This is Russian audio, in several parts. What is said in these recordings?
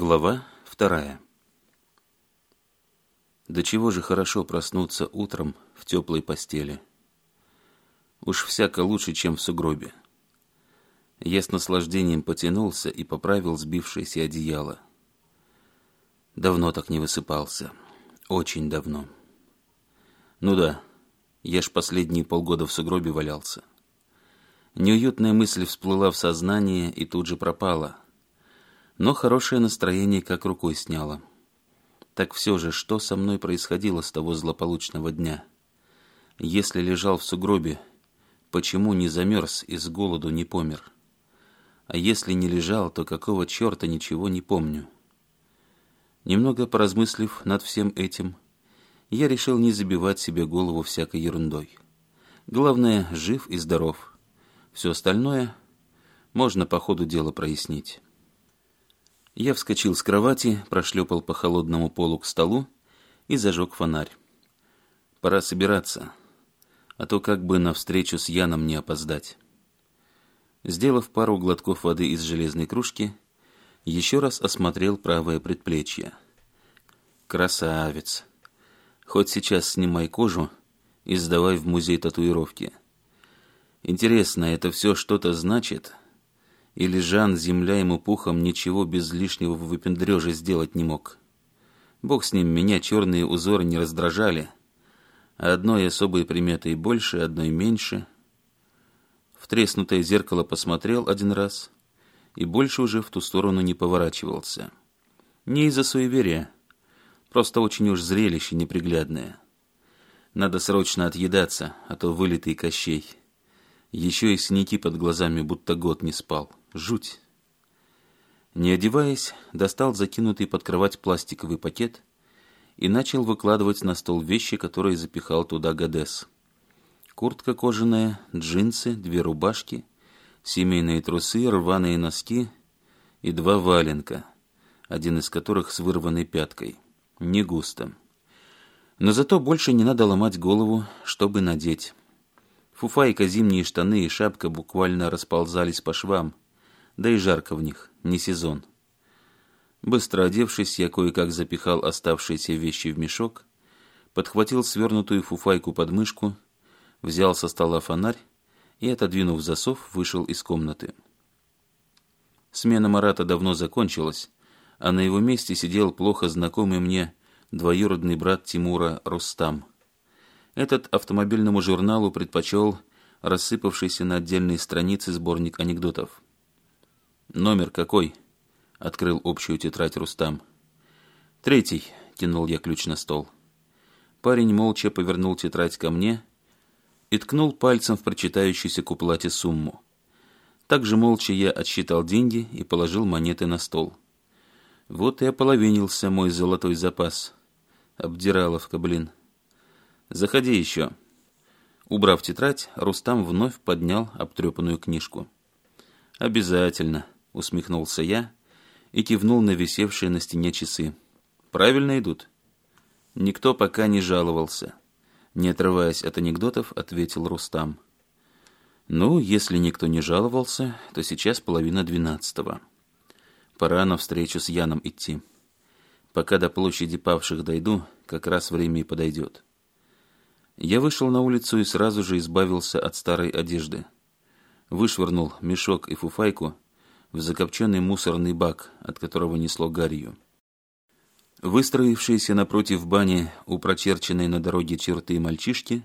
Глава вторая. До чего же хорошо проснуться утром в теплой постели. Уж всяко лучше, чем в сугробе. Я с наслаждением потянулся и поправил сбившееся одеяло. Давно так не высыпался. Очень давно. Ну да, я ж последние полгода в сугробе валялся. Неуютная мысль всплыла в сознание и тут же пропала — но хорошее настроение как рукой сняло. Так все же, что со мной происходило с того злополучного дня? Если лежал в сугробе, почему не замерз и с голоду не помер? А если не лежал, то какого черта ничего не помню? Немного поразмыслив над всем этим, я решил не забивать себе голову всякой ерундой. Главное, жив и здоров. Все остальное можно по ходу дела прояснить. Я вскочил с кровати, прошлепал по холодному полу к столу и зажег фонарь. Пора собираться, а то как бы на встречу с Яном не опоздать. Сделав пару глотков воды из железной кружки, еще раз осмотрел правое предплечье. Красавец! Хоть сейчас снимай кожу и сдавай в музей татуировки. Интересно, это все что-то значит?» или Жан, земля ему пухом, ничего без лишнего выпендрежа сделать не мог. Бог с ним, меня черные узоры не раздражали. Одной особой приметой больше, одной меньше. В треснутое зеркало посмотрел один раз и больше уже в ту сторону не поворачивался. Не из-за суеверия, просто очень уж зрелище неприглядное. Надо срочно отъедаться, а то вылитый Кощей. Еще и синяки под глазами, будто год не спал. Жуть. Не одеваясь, достал закинутый под кровать пластиковый пакет и начал выкладывать на стол вещи, которые запихал туда Гадес. Куртка кожаная, джинсы, две рубашки, семейные трусы, рваные носки и два валенка, один из которых с вырванной пяткой. Не густо. Но зато больше не надо ломать голову, чтобы надеть. Фуфайка, зимние штаны и шапка буквально расползались по швам – да и жарко в них, не сезон. Быстро одевшись, я кое-как запихал оставшиеся вещи в мешок, подхватил свернутую фуфайку под мышку, взял со стола фонарь и, отодвинув засов, вышел из комнаты. Смена Марата давно закончилась, а на его месте сидел плохо знакомый мне двоюродный брат Тимура Рустам. Этот автомобильному журналу предпочел рассыпавшийся на отдельные страницы сборник анекдотов. «Номер какой?» — открыл общую тетрадь Рустам. «Третий», — тянул я ключ на стол. Парень молча повернул тетрадь ко мне и ткнул пальцем в прочитающуюся к уплате сумму. Также молча я отсчитал деньги и положил монеты на стол. Вот и ополовинился мой золотой запас. Обдираловка, блин. «Заходи еще». Убрав тетрадь, Рустам вновь поднял обтрепанную книжку. «Обязательно», усмехнулся я и кивнул на висевшие на стене часы. «Правильно идут?» Никто пока не жаловался. Не отрываясь от анекдотов, ответил Рустам. «Ну, если никто не жаловался, то сейчас половина двенадцатого. Пора на встречу с Яном идти. Пока до площади павших дойду, как раз время и подойдет». Я вышел на улицу и сразу же избавился от старой одежды. Вышвырнул мешок и фуфайку – в закопченный мусорный бак, от которого несло гарью. Выстроившиеся напротив бани у прочерченной на дороге черты мальчишки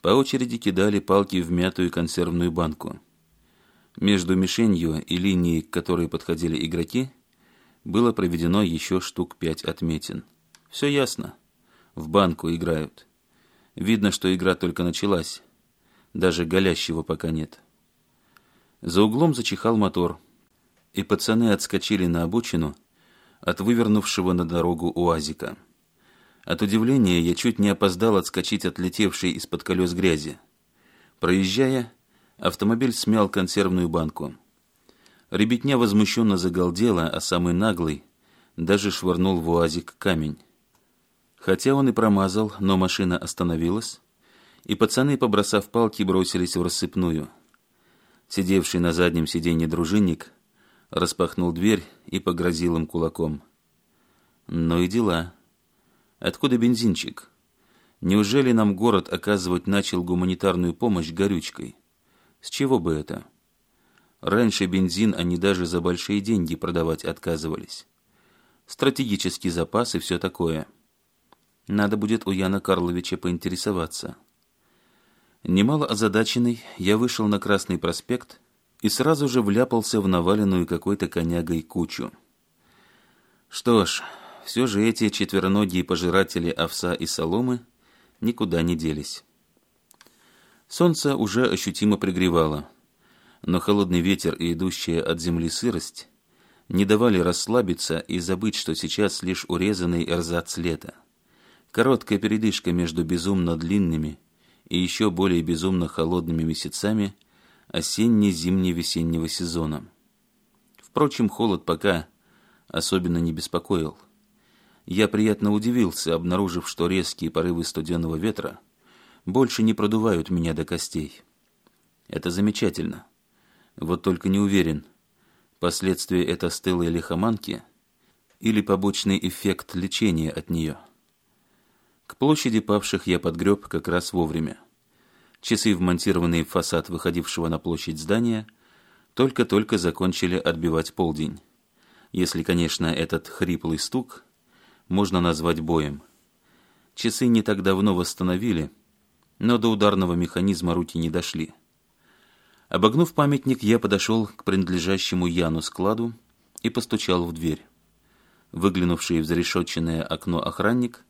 по очереди кидали палки в мятую консервную банку. Между мишенью и линией, к которой подходили игроки, было проведено еще штук пять отметин. Все ясно. В банку играют. Видно, что игра только началась. Даже голящего пока нет. За углом зачихал мотор – и пацаны отскочили на обочину от вывернувшего на дорогу уазика. От удивления я чуть не опоздал отскочить от летевшей из-под колес грязи. Проезжая, автомобиль смял консервную банку. Ребятня возмущенно загалдела, а самый наглый даже швырнул в уазик камень. Хотя он и промазал, но машина остановилась, и пацаны, побросав палки, бросились в рассыпную. Сидевший на заднем сиденье дружинник – распахнул дверь и погрозил им кулаком. «Ну и дела. Откуда бензинчик? Неужели нам город оказывать начал гуманитарную помощь горючкой? С чего бы это? Раньше бензин они даже за большие деньги продавать отказывались. Стратегические запасы, все такое. Надо будет у Яна Карловича поинтересоваться». Немало озадаченный, я вышел на Красный проспект – и сразу же вляпался в наваленную какой-то конягой кучу. Что ж, все же эти четвероногие пожиратели овса и соломы никуда не делись. Солнце уже ощутимо пригревало, но холодный ветер и идущая от земли сырость не давали расслабиться и забыть, что сейчас лишь урезанный эрзац лета. Короткая передышка между безумно длинными и еще более безумно холодными месяцами осенне-зимне-весеннего сезона. Впрочем, холод пока особенно не беспокоил. Я приятно удивился, обнаружив, что резкие порывы студенного ветра больше не продувают меня до костей. Это замечательно. Вот только не уверен, последствия это стылой лихоманки или побочный эффект лечения от нее. К площади павших я подгреб как раз вовремя. Часы, вмонтированные в фасад выходившего на площадь здания, только-только закончили отбивать полдень. Если, конечно, этот хриплый стук можно назвать боем. Часы не так давно восстановили, но до ударного механизма руки не дошли. Обогнув памятник, я подошел к принадлежащему Яну складу и постучал в дверь. Выглянувший в зарешетченное окно охранник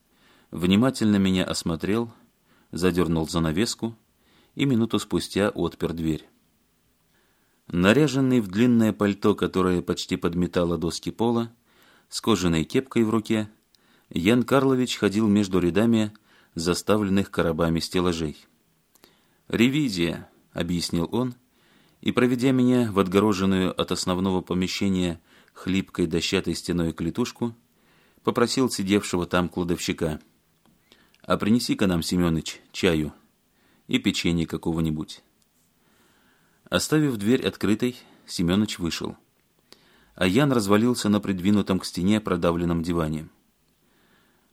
внимательно меня осмотрел, задернул занавеску – и минуту спустя отпер дверь. Наряженный в длинное пальто, которое почти подметало доски пола, с кожаной кепкой в руке, Ян Карлович ходил между рядами заставленных коробами стеллажей. «Ревизия», — объяснил он, и, проведя меня в отгороженную от основного помещения хлипкой дощатой стеной клетушку, попросил сидевшего там кладовщика. «А принеси-ка нам, Семёныч, чаю» и печенье какого-нибудь. Оставив дверь открытой, Семёныч вышел. А Ян развалился на придвинутом к стене продавленном диване.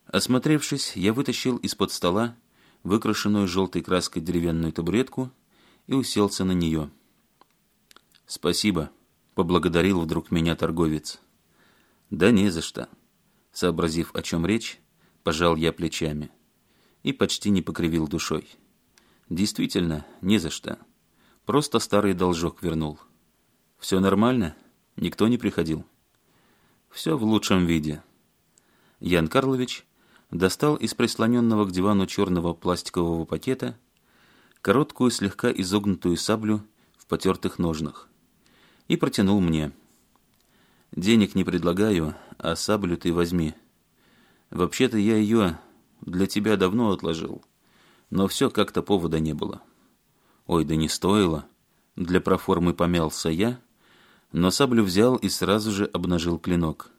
Осмотревшись, я вытащил из-под стола выкрашенную желтой краской деревянную табуретку и уселся на нее. «Спасибо», — поблагодарил вдруг меня торговец. «Да не за что», — сообразив, о чем речь, пожал я плечами и почти не покривил душой. Действительно, не за что. Просто старый должок вернул. Все нормально, никто не приходил. Все в лучшем виде. Ян Карлович достал из прислоненного к дивану черного пластикового пакета короткую, слегка изогнутую саблю в потертых ножнах и протянул мне. «Денег не предлагаю, а саблю ты возьми. Вообще-то я ее для тебя давно отложил» но все как-то повода не было. Ой, да не стоило. Для проформы помялся я, но саблю взял и сразу же обнажил клинок.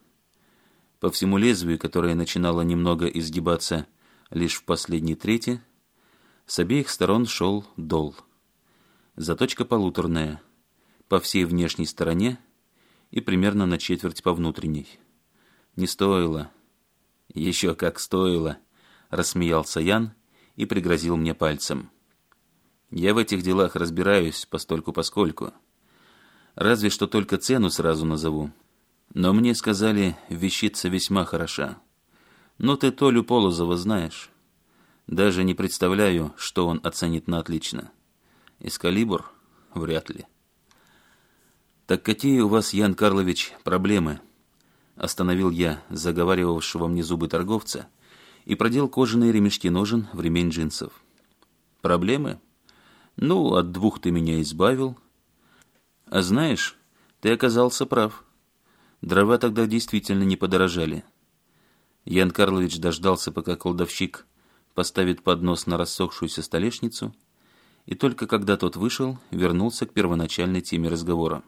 По всему лезвию, которое начинало немного изгибаться лишь в последней трети, с обеих сторон шел дол. Заточка полуторная, по всей внешней стороне и примерно на четверть по внутренней. Не стоило. Еще как стоило, рассмеялся Ян, и пригрозил мне пальцем. «Я в этих делах разбираюсь постольку-поскольку. Разве что только цену сразу назову. Но мне сказали, вещица весьма хороша. Но ты Толю Полозова знаешь. Даже не представляю, что он оценит на отлично. Эскалибур? Вряд ли». «Так какие у вас, Ян Карлович, проблемы?» Остановил я заговаривавшего мне зубы торговца – и продел кожаные ремешки ножен в ремень джинсов. Проблемы? Ну, от двух ты меня избавил. А знаешь, ты оказался прав. Дрова тогда действительно не подорожали. Ян Карлович дождался, пока колдовщик поставит поднос на рассохшуюся столешницу, и только когда тот вышел, вернулся к первоначальной теме разговора.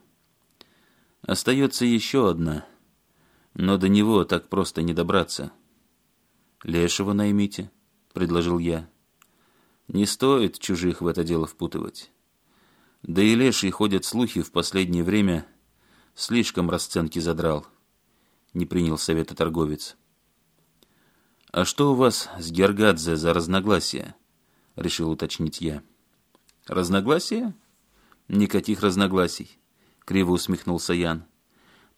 Остается еще одна, но до него так просто не добраться — «Лешего наймите», — предложил я. «Не стоит чужих в это дело впутывать. Да и леший, ходят слухи, в последнее время слишком расценки задрал», — не принял совета торговец. «А что у вас с Гергадзе за разногласия?» — решил уточнить я. «Разногласия?» «Никаких разногласий», — криво усмехнулся Ян.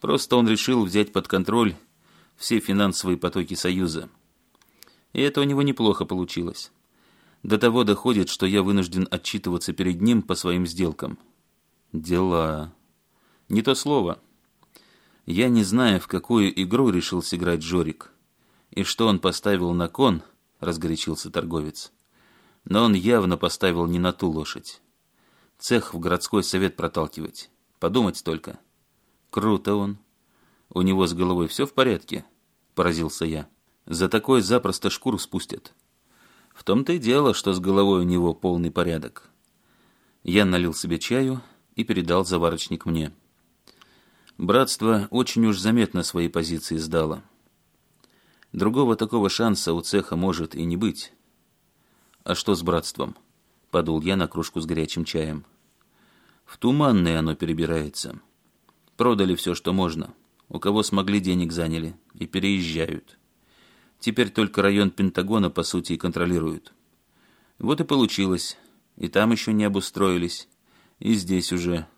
«Просто он решил взять под контроль все финансовые потоки Союза». И это у него неплохо получилось. До того доходит, что я вынужден отчитываться перед ним по своим сделкам. Дела. Не то слово. Я не знаю, в какую игру решил сыграть Жорик. И что он поставил на кон, разгорячился торговец. Но он явно поставил не на ту лошадь. Цех в городской совет проталкивать. Подумать только. Круто он. У него с головой все в порядке? Поразился я. За такое запросто шкуру спустят. В том-то и дело, что с головой у него полный порядок. Я налил себе чаю и передал заварочник мне. Братство очень уж заметно свои позиции сдало. Другого такого шанса у цеха может и не быть. А что с братством? Подул я на кружку с горячим чаем. В туманное оно перебирается. Продали все, что можно. У кого смогли, денег заняли. И переезжают. Теперь только район Пентагона, по сути, и контролируют. Вот и получилось. И там еще не обустроились. И здесь уже.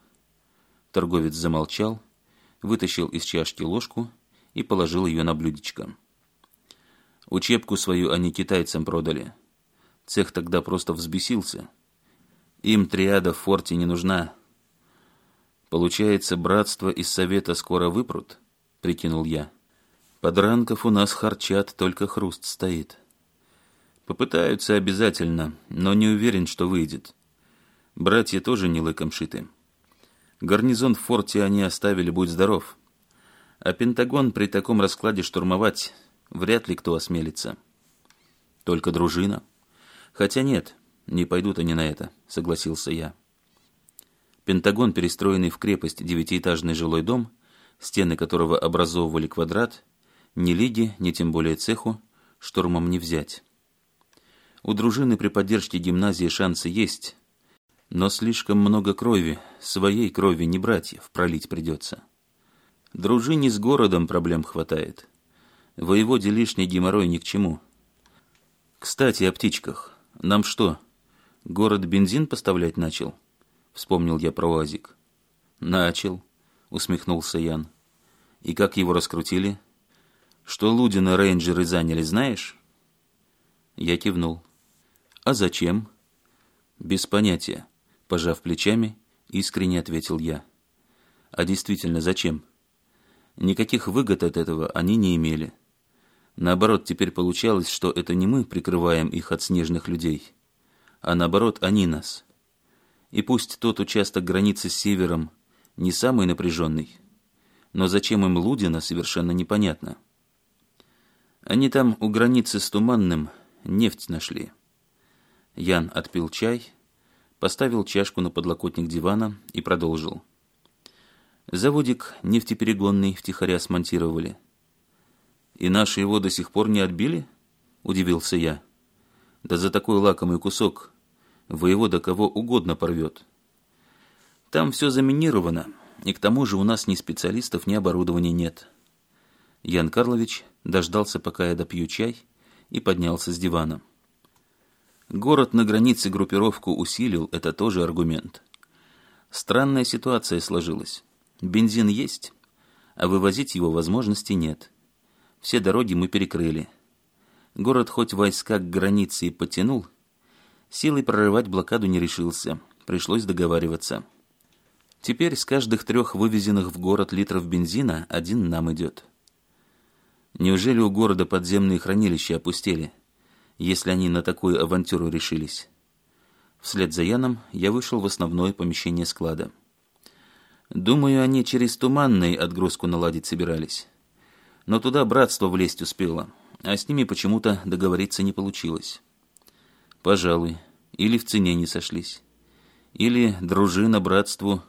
Торговец замолчал, вытащил из чашки ложку и положил ее на блюдечко. Учебку свою они китайцам продали. Цех тогда просто взбесился. Им триада в форте не нужна. Получается, братство из совета скоро выпрут, прикинул я. Подранков у нас харчат, только хруст стоит. Попытаются обязательно, но не уверен, что выйдет. Братья тоже не лыком шиты. Гарнизон в форте они оставили, будь здоров. А Пентагон при таком раскладе штурмовать вряд ли кто осмелится. Только дружина. Хотя нет, не пойдут они на это, согласился я. Пентагон, перестроенный в крепость девятиэтажный жилой дом, стены которого образовывали квадрат, ни лиги, ни тем более цеху штурмом не взять. У дружины при поддержке гимназии шансы есть, но слишком много крови, своей крови не братьев, пролить придется. Дружине с городом проблем хватает. Воеводе лишний геморрой ни к чему. Кстати, о птичках. Нам что, город бензин поставлять начал? Вспомнил я про УАЗик. Начал, усмехнулся Ян. И как его раскрутили? — что Лудина рейнджеры заняли, знаешь? Я кивнул. А зачем? Без понятия. Пожав плечами, искренне ответил я. А действительно, зачем? Никаких выгод от этого они не имели. Наоборот, теперь получалось, что это не мы прикрываем их от снежных людей, а наоборот, они нас. И пусть тот участок границы с севером не самый напряженный, но зачем им Лудина, совершенно непонятно. — они там у границы с Туманным нефть нашли. Ян отпил чай, поставил чашку на подлокотник дивана и продолжил. Заводик нефтеперегонный втихаря смонтировали. «И наши его до сих пор не отбили?» – удивился я. «Да за такой лакомый кусок воевода кого угодно порвет. Там все заминировано, и к тому же у нас ни специалистов, ни оборудования нет». Ян Карлович дождался, пока я допью чай, и поднялся с дивана. Город на границе группировку усилил, это тоже аргумент. Странная ситуация сложилась. Бензин есть, а вывозить его возможности нет. Все дороги мы перекрыли. Город хоть войска к границе и потянул, силой прорывать блокаду не решился, пришлось договариваться. Теперь с каждых трех вывезенных в город литров бензина один нам идет. Неужели у города подземные хранилища опустели, если они на такую авантюру решились? Вслед за Яном я вышел в основное помещение склада. Думаю, они через Туманный отгрузку наладить собирались. Но туда братство влезть успело, а с ними почему-то договориться не получилось. Пожалуй, или в цене не сошлись, или дружина братству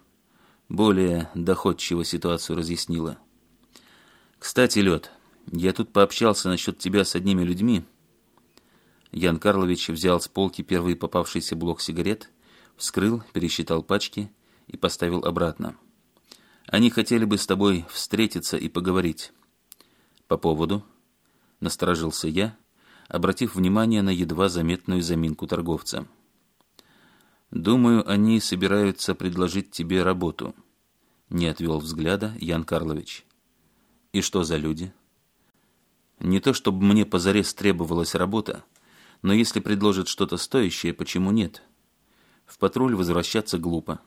более доходчиво ситуацию разъяснила. Кстати, лед. Я тут пообщался насчет тебя с одними людьми. Ян Карлович взял с полки первый попавшийся блок сигарет, вскрыл, пересчитал пачки и поставил обратно. Они хотели бы с тобой встретиться и поговорить. По поводу? Насторожился я, обратив внимание на едва заметную заминку торговца. Думаю, они собираются предложить тебе работу. Не отвел взгляда Ян Карлович. И что за люди? — не то чтобы мне позарез требовалась работа, но если предложат что-то стоящее, почему нет? В патруль возвращаться глупо.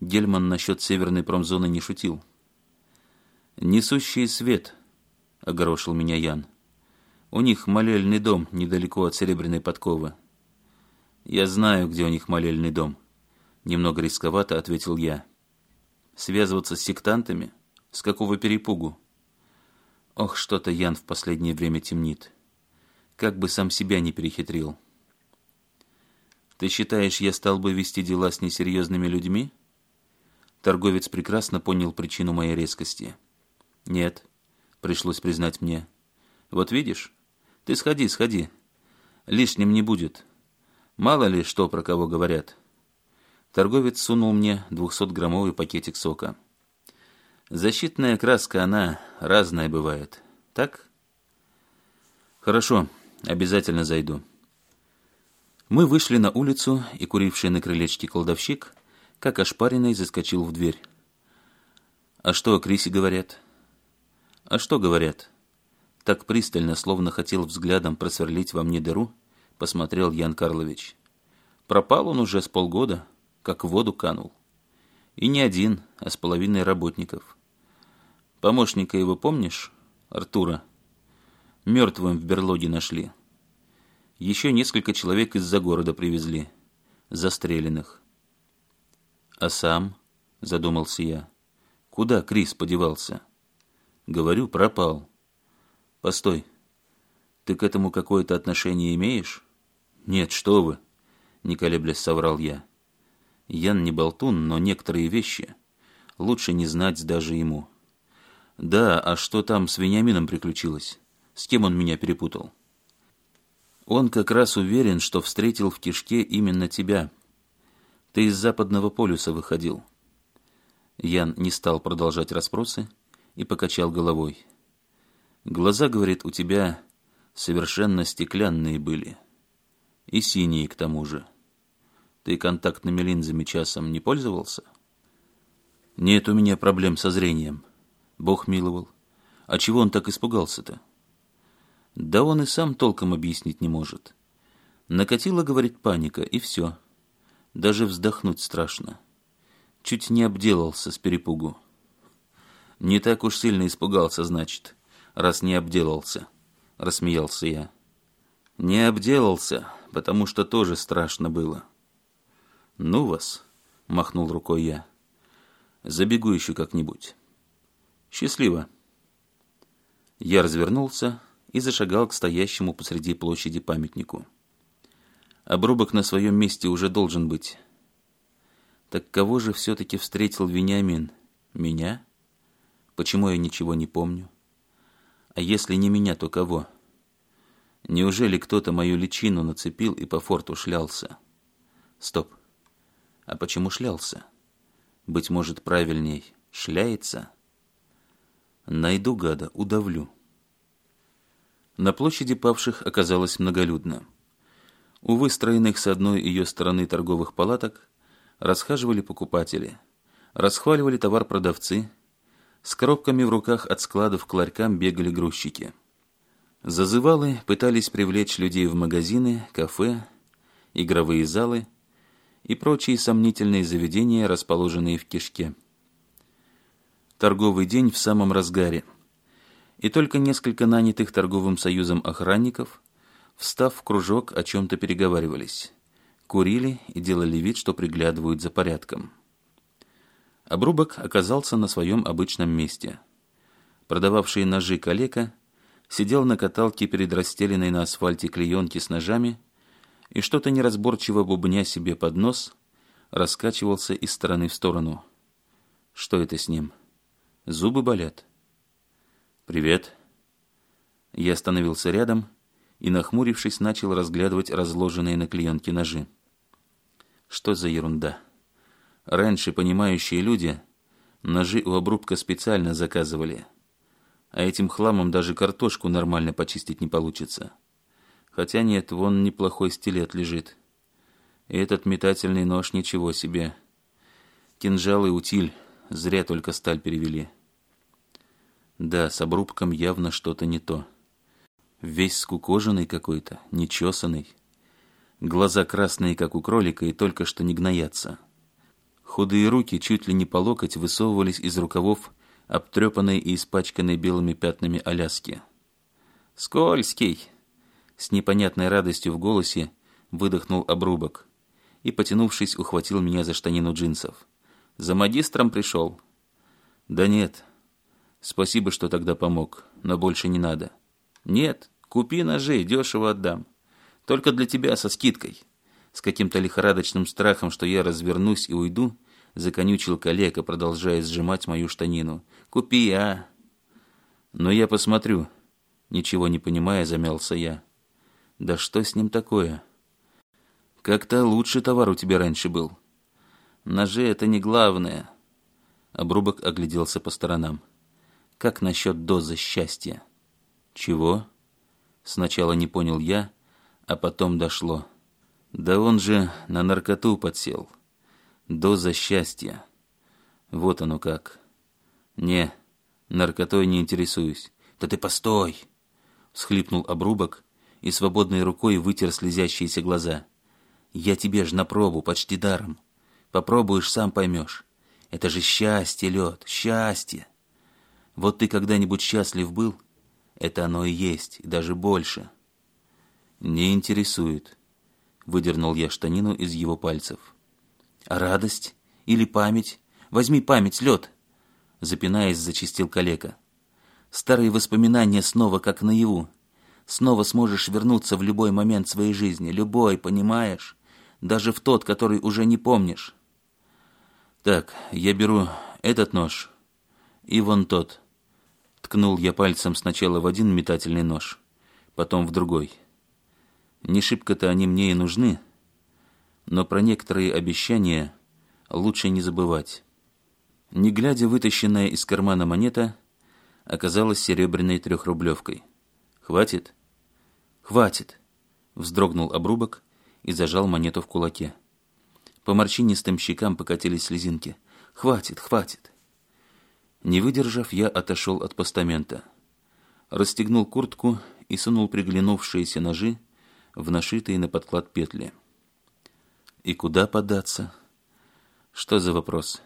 Гельман насчет северной промзоны не шутил. «Несущий свет», — огорошил меня Ян. «У них молельный дом недалеко от Серебряной подковы». «Я знаю, где у них молельный дом», — немного рисковато ответил я. «Связываться с сектантами? С какого перепугу?» Ох, что-то Ян в последнее время темнит. Как бы сам себя не перехитрил. Ты считаешь, я стал бы вести дела с несерьезными людьми? Торговец прекрасно понял причину моей резкости. Нет, пришлось признать мне. Вот видишь? Ты сходи, сходи. Лишним не будет. Мало ли, что про кого говорят. Торговец сунул мне двухсотграммовый пакетик сока. Защитная краска, она разная бывает. Так? Хорошо, обязательно зайду. Мы вышли на улицу, и куривший на крылечке колдовщик, как ошпаренный, заскочил в дверь. А что о Крисе говорят? А что говорят? Так пристально, словно хотел взглядом просверлить во мне дыру, посмотрел Ян Карлович. Пропал он уже с полгода, как в воду канул. И не один, а с половиной работников – Помощника его помнишь? Артура. Мертвым в берлоге нашли. Еще несколько человек из-за города привезли. Застреленных. А сам? Задумался я. Куда Крис подевался? Говорю, пропал. Постой. Ты к этому какое-то отношение имеешь? Нет, что вы. Не колеблясь соврал я. Ян не болтун, но некоторые вещи лучше не знать даже ему. «Да, а что там с Вениамином приключилось? С кем он меня перепутал?» «Он как раз уверен, что встретил в кишке именно тебя. Ты из Западного полюса выходил». Ян не стал продолжать расспросы и покачал головой. «Глаза, — говорит, — у тебя совершенно стеклянные были. И синие, к тому же. Ты контактными линзами часом не пользовался?» «Нет у меня проблем со зрением», Бог миловал. А чего он так испугался-то? Да он и сам толком объяснить не может. Накатила, говорит, паника, и все. Даже вздохнуть страшно. Чуть не обделался с перепугу. Не так уж сильно испугался, значит, раз не обделался, рассмеялся я. Не обделался, потому что тоже страшно было. Ну вас, махнул рукой я. Забегу еще как-нибудь. Счастливо!» Я развернулся и зашагал к стоящему посреди площади памятнику. Обрубок на своем месте уже должен быть. Так кого же все-таки встретил Вениамин? Меня? Почему я ничего не помню? А если не меня, то кого? Неужели кто-то мою личину нацепил и по форту шлялся? Стоп. А почему шлялся? Быть может, правильней, шляется? — Найду гада, удавлю. На площади павших оказалось многолюдно. У выстроенных с одной ее стороны торговых палаток расхаживали покупатели, расхваливали товар продавцы, с коробками в руках от складов к ларькам бегали грузчики. Зазывалы пытались привлечь людей в магазины, кафе, игровые залы и прочие сомнительные заведения, расположенные в кишке торговый день в самом разгаре. И только несколько нанятых торговым союзом охранников, встав в кружок, о чем-то переговаривались. Курили и делали вид, что приглядывают за порядком. Обрубок оказался на своем обычном месте. Продававший ножи калека сидел на каталке перед расстеленной на асфальте клеенки с ножами и что-то неразборчиво бубня себе под нос, раскачивался из стороны в сторону. Что это с ним? — Зубы болят. «Привет». Я остановился рядом и, нахмурившись, начал разглядывать разложенные на клеенке ножи. Что за ерунда? Раньше понимающие люди ножи у обрубка специально заказывали, а этим хламом даже картошку нормально почистить не получится. Хотя нет, вон неплохой стилет лежит. И этот метательный нож ничего себе. Кинжал и утиль, зря только сталь перевели. Да, с обрубком явно что-то не то. Весь скукоженный какой-то, нечесанный. Глаза красные, как у кролика, и только что не гноятся. Худые руки, чуть ли не по локоть, высовывались из рукавов, обтрепанной и испачканной белыми пятнами Аляски. «Скользкий!» С непонятной радостью в голосе выдохнул обрубок и, потянувшись, ухватил меня за штанину джинсов. «За магистром пришел?» «Да нет, Спасибо, что тогда помог, но больше не надо. Нет, купи ножи, дешево отдам. Только для тебя, со скидкой. С каким-то лихорадочным страхом, что я развернусь и уйду, законючил коллега, продолжая сжимать мою штанину. Купи, а? Но я посмотрю. Ничего не понимая, замялся я. Да что с ним такое? Как-то лучший товар у тебя раньше был. Ножи — это не главное. Обрубок огляделся по сторонам. Как насчет дозы счастья? Чего? Сначала не понял я, а потом дошло. Да он же на наркоту подсел. Доза счастья. Вот оно как. Не, наркотой не интересуюсь. Да ты постой! Схлипнул обрубок и свободной рукой вытер слезящиеся глаза. Я тебе ж на пробу, почти даром. Попробуешь, сам поймешь. Это же счастье, лед, счастье. Вот ты когда-нибудь счастлив был? Это оно и есть, и даже больше. Не интересует. Выдернул я штанину из его пальцев. А радость? Или память? Возьми память, лед! Запинаясь, зачистил калека. Старые воспоминания снова как наяву. Снова сможешь вернуться в любой момент своей жизни. Любой, понимаешь? Даже в тот, который уже не помнишь. Так, я беру этот нож и вон тот. Ткнул я пальцем сначала в один метательный нож, потом в другой. Не шибко-то они мне и нужны, но про некоторые обещания лучше не забывать. Не глядя вытащенная из кармана монета, оказалась серебряной трехрублевкой. «Хватит?» «Хватит!» — вздрогнул обрубок и зажал монету в кулаке. По морщинистым щекам покатились слезинки. «Хватит, хватит!» Не выдержав, я отошел от постамента. Расстегнул куртку и сунул приглянувшиеся ножи в нашитые на подклад петли. И куда податься? Что за вопрос?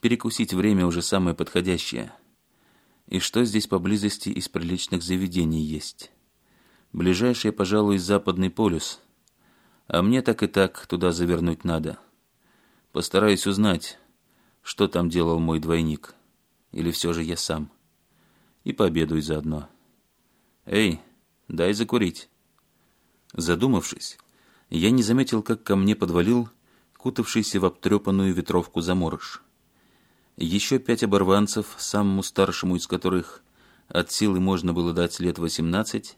Перекусить время уже самое подходящее. И что здесь поблизости из приличных заведений есть? Ближайший, пожалуй, западный полюс. А мне так и так туда завернуть надо. Постараюсь узнать, что там делал мой двойник». Или все же я сам? И пообедаю заодно. Эй, дай закурить. Задумавшись, я не заметил, как ко мне подвалил кутавшийся в обтрепанную ветровку заморыш. Еще пять оборванцев, самому старшему из которых от силы можно было дать лет восемнадцать,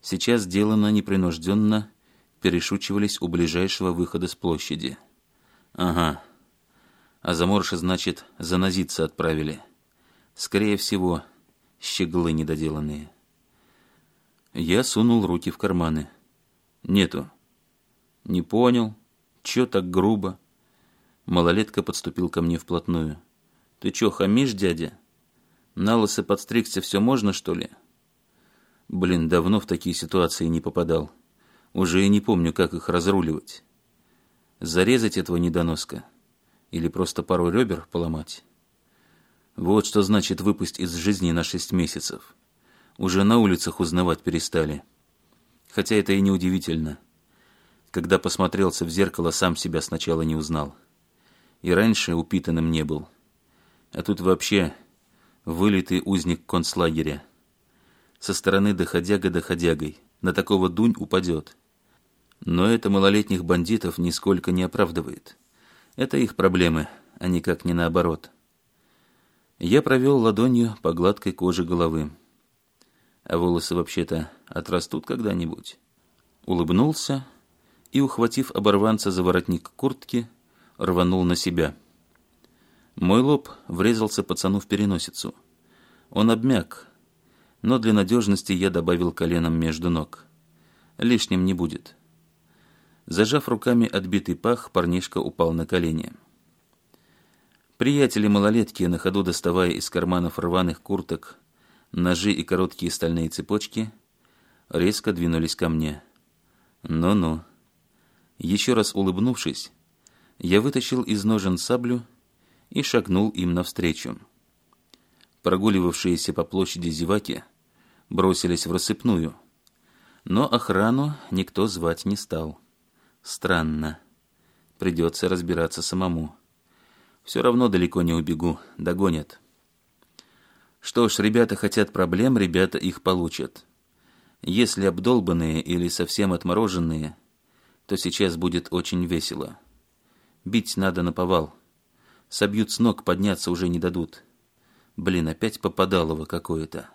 сейчас делано непринужденно перешучивались у ближайшего выхода с площади. Ага. А заморша, значит, занозиться отправили. Скорее всего, щеглы недоделанные. Я сунул руки в карманы. Нету. Не понял. Чё так грубо? Малолетка подступил ко мне вплотную. Ты чё, хамишь, дядя? На лысо подстригся все можно, что ли? Блин, давно в такие ситуации не попадал. Уже и не помню, как их разруливать. Зарезать этого недоноска? Или просто пару ребер поломать? Вот что значит выпасть из жизни на шесть месяцев. Уже на улицах узнавать перестали. Хотя это и не удивительно. Когда посмотрелся в зеркало, сам себя сначала не узнал. И раньше упитанным не был. А тут вообще вылитый узник концлагеря. Со стороны доходяга доходягой. На такого дунь упадет. Но это малолетних бандитов нисколько не оправдывает. Это их проблемы, а никак не наоборот. Я провел ладонью по гладкой коже головы. А волосы вообще-то отрастут когда-нибудь. Улыбнулся и, ухватив оборванца за воротник куртки, рванул на себя. Мой лоб врезался пацану в переносицу. Он обмяк, но для надежности я добавил коленом между ног. Лишним не будет. Зажав руками отбитый пах, парнишка упал на колени. — Приятели малолетки, на ходу доставая из карманов рваных курток ножи и короткие стальные цепочки, резко двинулись ко мне. «Ну-ну». Еще раз улыбнувшись, я вытащил из ножен саблю и шагнул им навстречу. Прогуливавшиеся по площади зеваки бросились в рассыпную, но охрану никто звать не стал. Странно. Придется разбираться самому. Все равно далеко не убегу, догонят. Что ж, ребята хотят проблем, ребята их получат. Если обдолбанные или совсем отмороженные, то сейчас будет очень весело. Бить надо на повал. Собьют с ног, подняться уже не дадут. Блин, опять попадалово какое-то.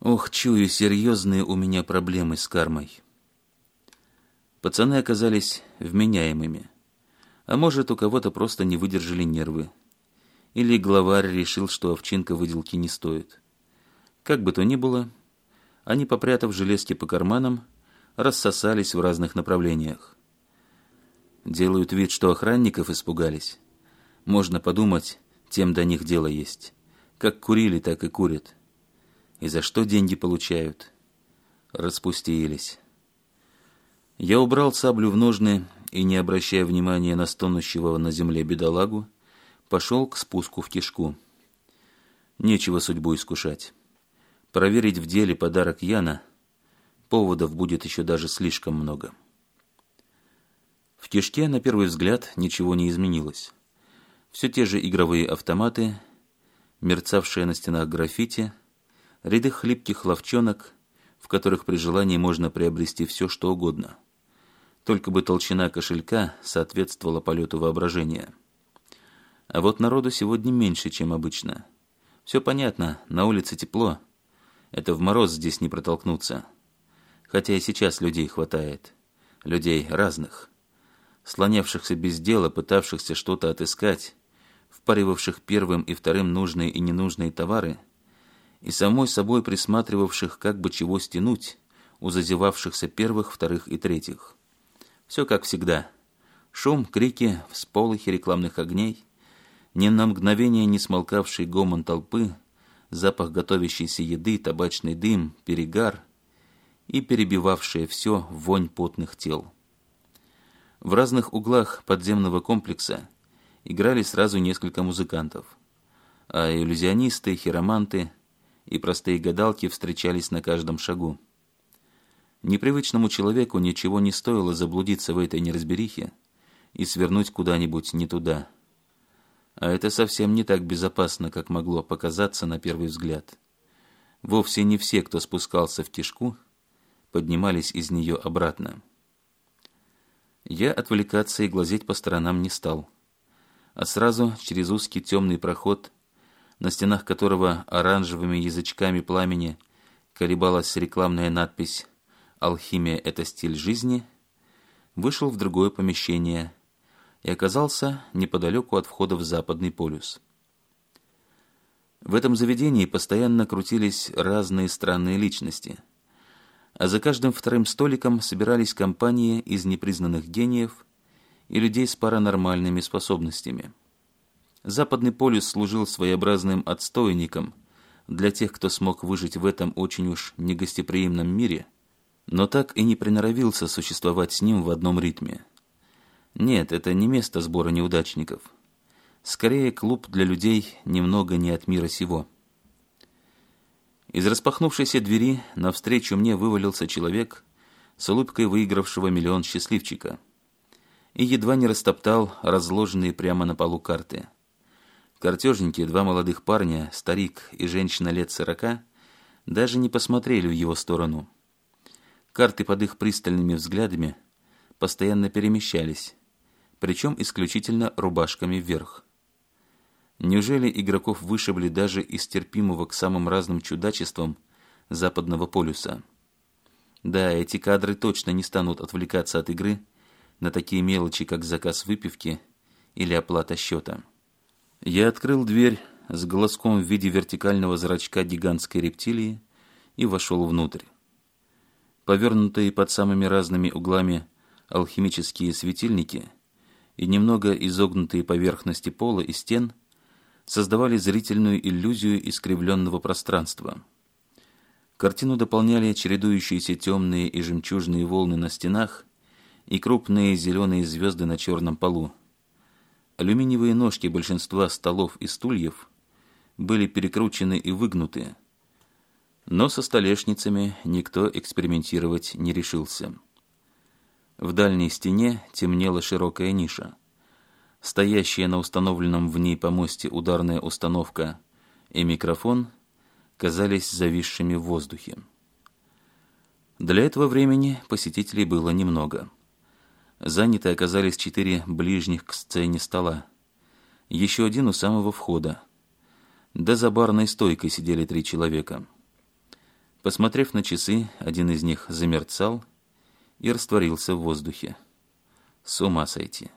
Ох, чую, серьезные у меня проблемы с кармой. Пацаны оказались вменяемыми. А может, у кого-то просто не выдержали нервы. Или главарь решил, что овчинка выделки не стоит. Как бы то ни было, они, попрятав железки по карманам, рассосались в разных направлениях. Делают вид, что охранников испугались. Можно подумать, тем до них дело есть. Как курили, так и курят. И за что деньги получают? Распустились. Я убрал саблю в ножны и, не обращая внимания на стонущего на земле бедолагу, пошел к спуску в кишку. Нечего судьбу искушать. Проверить в деле подарок Яна поводов будет еще даже слишком много. В кишке, на первый взгляд, ничего не изменилось. Все те же игровые автоматы, мерцавшие на стенах граффити, ряды хлипких ловчонок, в которых при желании можно приобрести все, что угодно – только бы толщина кошелька соответствовала полету воображения. А вот народу сегодня меньше, чем обычно. Все понятно, на улице тепло. Это в мороз здесь не протолкнуться. Хотя и сейчас людей хватает. Людей разных. Слонявшихся без дела, пытавшихся что-то отыскать, впаривавших первым и вторым нужные и ненужные товары, и самой собой присматривавших, как бы чего стянуть, у зазевавшихся первых, вторых и третьих. Все как всегда. Шум, крики, всполохи рекламных огней, ни на мгновение не смолкавший гомон толпы, запах готовящейся еды, табачный дым, перегар и перебивавшая все вонь потных тел. В разных углах подземного комплекса играли сразу несколько музыкантов, а иллюзионисты, хироманты и простые гадалки встречались на каждом шагу. Непривычному человеку ничего не стоило заблудиться в этой неразберихе и свернуть куда-нибудь не туда. А это совсем не так безопасно, как могло показаться на первый взгляд. Вовсе не все, кто спускался в тишку, поднимались из нее обратно. Я отвлекаться и глазеть по сторонам не стал, а сразу через узкий темный проход, на стенах которого оранжевыми язычками пламени колебалась рекламная надпись «Алхимия – это стиль жизни», вышел в другое помещение и оказался неподалеку от входа в Западный полюс. В этом заведении постоянно крутились разные странные личности, а за каждым вторым столиком собирались компании из непризнанных гениев и людей с паранормальными способностями. Западный полюс служил своеобразным отстойником для тех, кто смог выжить в этом очень уж негостеприимном мире – но так и не приноровился существовать с ним в одном ритме. Нет, это не место сбора неудачников. Скорее, клуб для людей немного не от мира сего. Из распахнувшейся двери навстречу мне вывалился человек с улыбкой выигравшего миллион счастливчика и едва не растоптал разложенные прямо на полу карты. Картежники, два молодых парня, старик и женщина лет сорока, даже не посмотрели в его сторону – Карты под их пристальными взглядами постоянно перемещались, причем исключительно рубашками вверх. Неужели игроков вышибли даже из терпимого к самым разным чудачествам Западного полюса? Да, эти кадры точно не станут отвлекаться от игры на такие мелочи, как заказ выпивки или оплата счета. Я открыл дверь с глазком в виде вертикального зрачка гигантской рептилии и вошел внутрь. Повернутые под самыми разными углами алхимические светильники и немного изогнутые поверхности пола и стен создавали зрительную иллюзию искривленного пространства. Картину дополняли чередующиеся темные и жемчужные волны на стенах и крупные зеленые звезды на черном полу. Алюминиевые ножки большинства столов и стульев были перекручены и выгнуты, но со столешницами никто экспериментировать не решился. В дальней стене темнела широкая ниша. Стоящая на установленном в ней помосте ударная установка и микрофон казались зависшими в воздухе. Для этого времени посетителей было немного. Заняты оказались четыре ближних к сцене стола. Еще один у самого входа. Да за барной стойкой сидели три человека – Посмотрев на часы, один из них замерцал и растворился в воздухе. С ума сойти.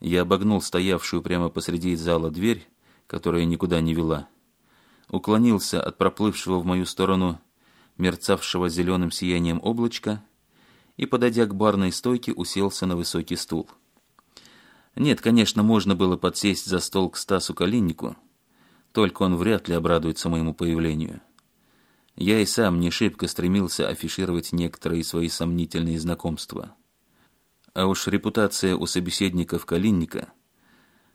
Я обогнул стоявшую прямо посреди зала дверь, которая никуда не вела, уклонился от проплывшего в мою сторону мерцавшего зеленым сиянием облачка и, подойдя к барной стойке, уселся на высокий стул. Нет, конечно, можно было подсесть за стол к Стасу Калиннику, только он вряд ли обрадуется моему появлению. Я и сам не шибко стремился афишировать некоторые свои сомнительные знакомства. А уж репутация у собеседников Калинника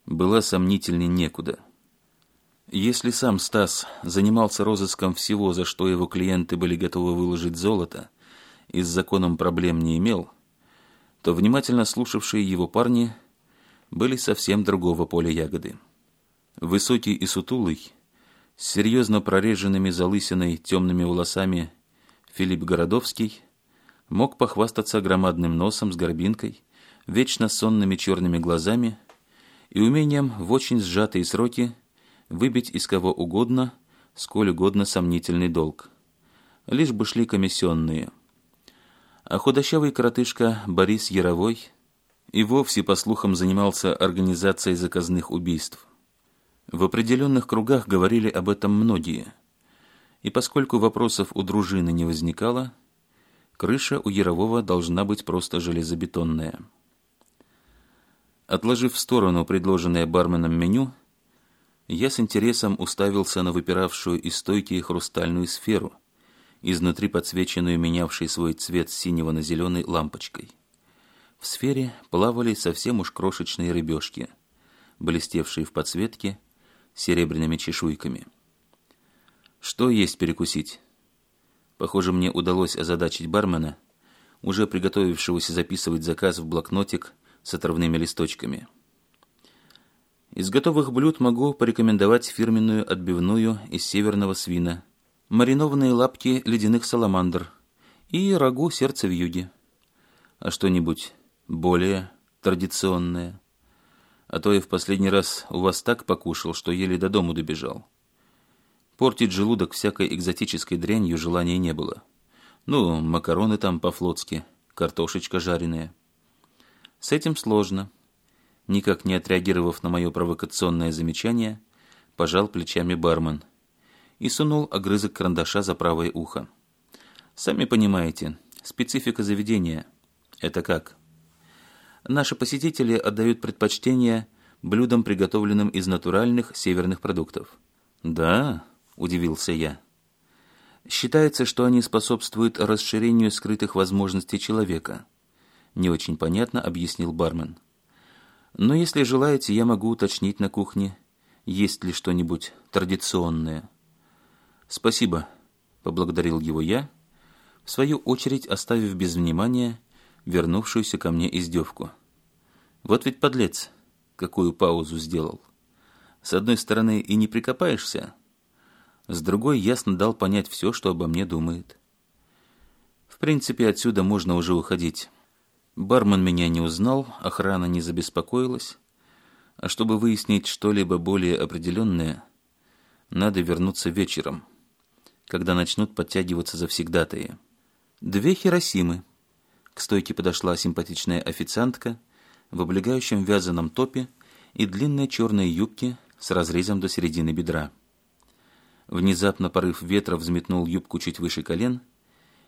была сомнительной некуда. Если сам Стас занимался розыском всего, за что его клиенты были готовы выложить золото, и с законом проблем не имел, то внимательно слушавшие его парни были совсем другого поля ягоды. Высокий и сутулый, с серьезно прореженными залысиной темными волосами Филипп Городовский мог похвастаться громадным носом с горбинкой, вечно сонными черными глазами и умением в очень сжатые сроки выбить из кого угодно, сколь угодно сомнительный долг. Лишь бы шли комиссионные. А худощавый коротышка Борис Яровой и вовсе, по слухам, занимался организацией заказных убийств – в определенных кругах говорили об этом многие. И поскольку вопросов у дружины не возникало, крыша у Ярового должна быть просто железобетонная. Отложив в сторону предложенное барменом меню, я с интересом уставился на выпиравшую из стойки хрустальную сферу, изнутри подсвеченную менявшей свой цвет с синего на зеленый лампочкой. В сфере плавали совсем уж крошечные рыбешки, блестевшие в подсветке серебряными чешуйками. Что есть перекусить? Похоже, мне удалось озадачить бармена, уже приготовившегося записывать заказ в блокнотик с отрывными листочками. Из готовых блюд могу порекомендовать фирменную отбивную из северного свина, маринованные лапки ледяных саламандр и рагу сердца в юге. А что-нибудь более традиционное – а то я в последний раз у вас так покушал, что еле до дому добежал. Портить желудок всякой экзотической дрянью желания не было. Ну, макароны там по-флотски, картошечка жареная. С этим сложно. Никак не отреагировав на мое провокационное замечание, пожал плечами бармен и сунул огрызок карандаша за правое ухо. «Сами понимаете, специфика заведения. Это как?» наши посетители отдают предпочтение блюдам, приготовленным из натуральных северных продуктов. «Да?» – удивился я. «Считается, что они способствуют расширению скрытых возможностей человека», – не очень понятно объяснил бармен. «Но если желаете, я могу уточнить на кухне, есть ли что-нибудь традиционное». «Спасибо», – поблагодарил его я, в свою очередь оставив без внимания вернувшуюся ко мне издевку. Вот ведь подлец, какую паузу сделал. С одной стороны, и не прикопаешься, с другой ясно дал понять все, что обо мне думает. В принципе, отсюда можно уже уходить. Бармен меня не узнал, охрана не забеспокоилась. А чтобы выяснить что-либо более определенное, надо вернуться вечером, когда начнут подтягиваться завсегдатые. Две Хиросимы – к стойке подошла симпатичная официантка в облегающем вязаном топе и длинной черной юбке с разрезом до середины бедра. Внезапно порыв ветра взметнул юбку чуть выше колен,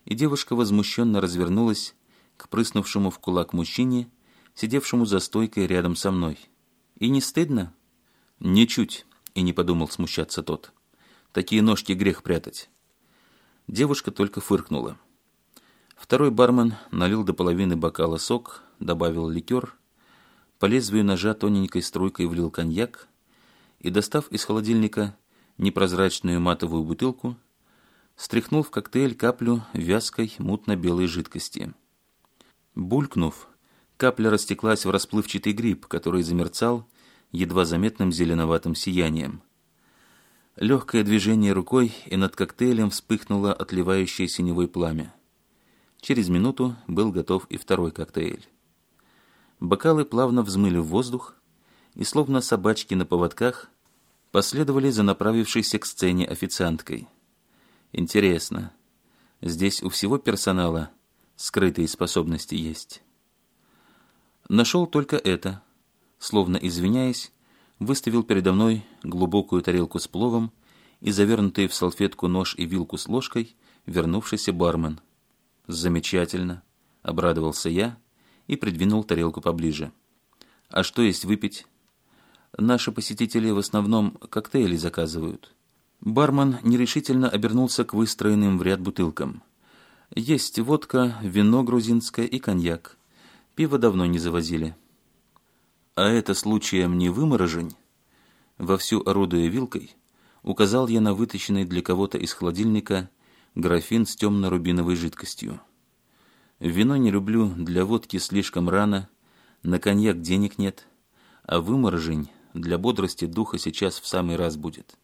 и девушка возмущенно развернулась к прыснувшему в кулак мужчине, сидевшему за стойкой рядом со мной. «И не стыдно?» «Ничуть», — и не подумал смущаться тот. «Такие ножки грех прятать». Девушка только фыркнула. Второй бармен налил до половины бокала сок, добавил ликер, по лезвию ножа тоненькой струйкой влил коньяк и, достав из холодильника непрозрачную матовую бутылку, стряхнул в коктейль каплю вязкой мутно-белой жидкости. Булькнув, капля растеклась в расплывчатый гриб, который замерцал едва заметным зеленоватым сиянием. Легкое движение рукой, и над коктейлем вспыхнуло отливающее синевой пламя. Через минуту был готов и второй коктейль. Бокалы плавно взмыли в воздух и, словно собачки на поводках, последовали за направившейся к сцене официанткой. Интересно, здесь у всего персонала скрытые способности есть. Нашел только это. Словно извиняясь, выставил передо мной глубокую тарелку с пловом и завернутые в салфетку нож и вилку с ложкой вернувшийся бармен – «Замечательно», — обрадовался я и придвинул тарелку поближе. «А что есть выпить?» «Наши посетители в основном коктейли заказывают». Бармен нерешительно обернулся к выстроенным в ряд бутылкам. «Есть водка, вино грузинское и коньяк. Пиво давно не завозили». «А это случаем не выморожень?» Вовсю орудуя вилкой, указал я на вытащенный для кого-то из холодильника графин с темно-рубиновой жидкостью. Вино не люблю, для водки слишком рано, на коньяк денег нет, а выморожень для бодрости духа сейчас в самый раз будет.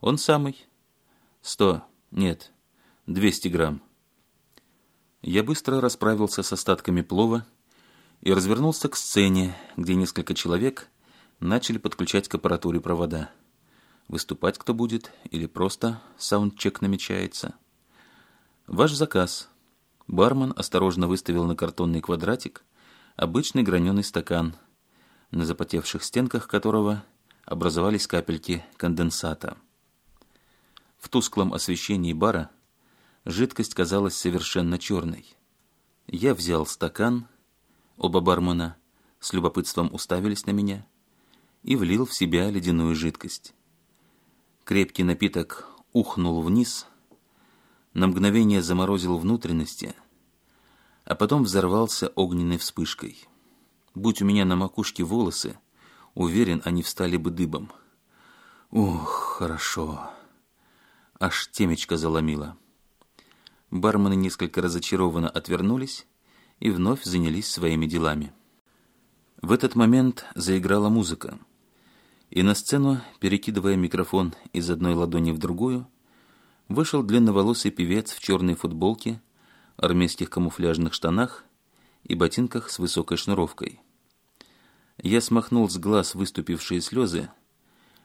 Он самый. Сто, нет, двести грамм. Я быстро расправился с остатками плова и развернулся к сцене, где несколько человек начали подключать к аппаратуре провода. Выступать кто будет или просто саундчек намечается – «Ваш заказ». Бармен осторожно выставил на картонный квадратик обычный граненый стакан, на запотевших стенках которого образовались капельки конденсата. В тусклом освещении бара жидкость казалась совершенно черной. Я взял стакан, оба бармена с любопытством уставились на меня и влил в себя ледяную жидкость. Крепкий напиток ухнул вниз, на мгновение заморозил внутренности, а потом взорвался огненной вспышкой. Будь у меня на макушке волосы, уверен, они встали бы дыбом. Ух, хорошо. Аж темечко заломило. Бармены несколько разочарованно отвернулись и вновь занялись своими делами. В этот момент заиграла музыка, и на сцену, перекидывая микрофон из одной ладони в другую, вышел длинноволосый певец в черной футболке, армейских камуфляжных штанах и ботинках с высокой шнуровкой. Я смахнул с глаз выступившие слезы,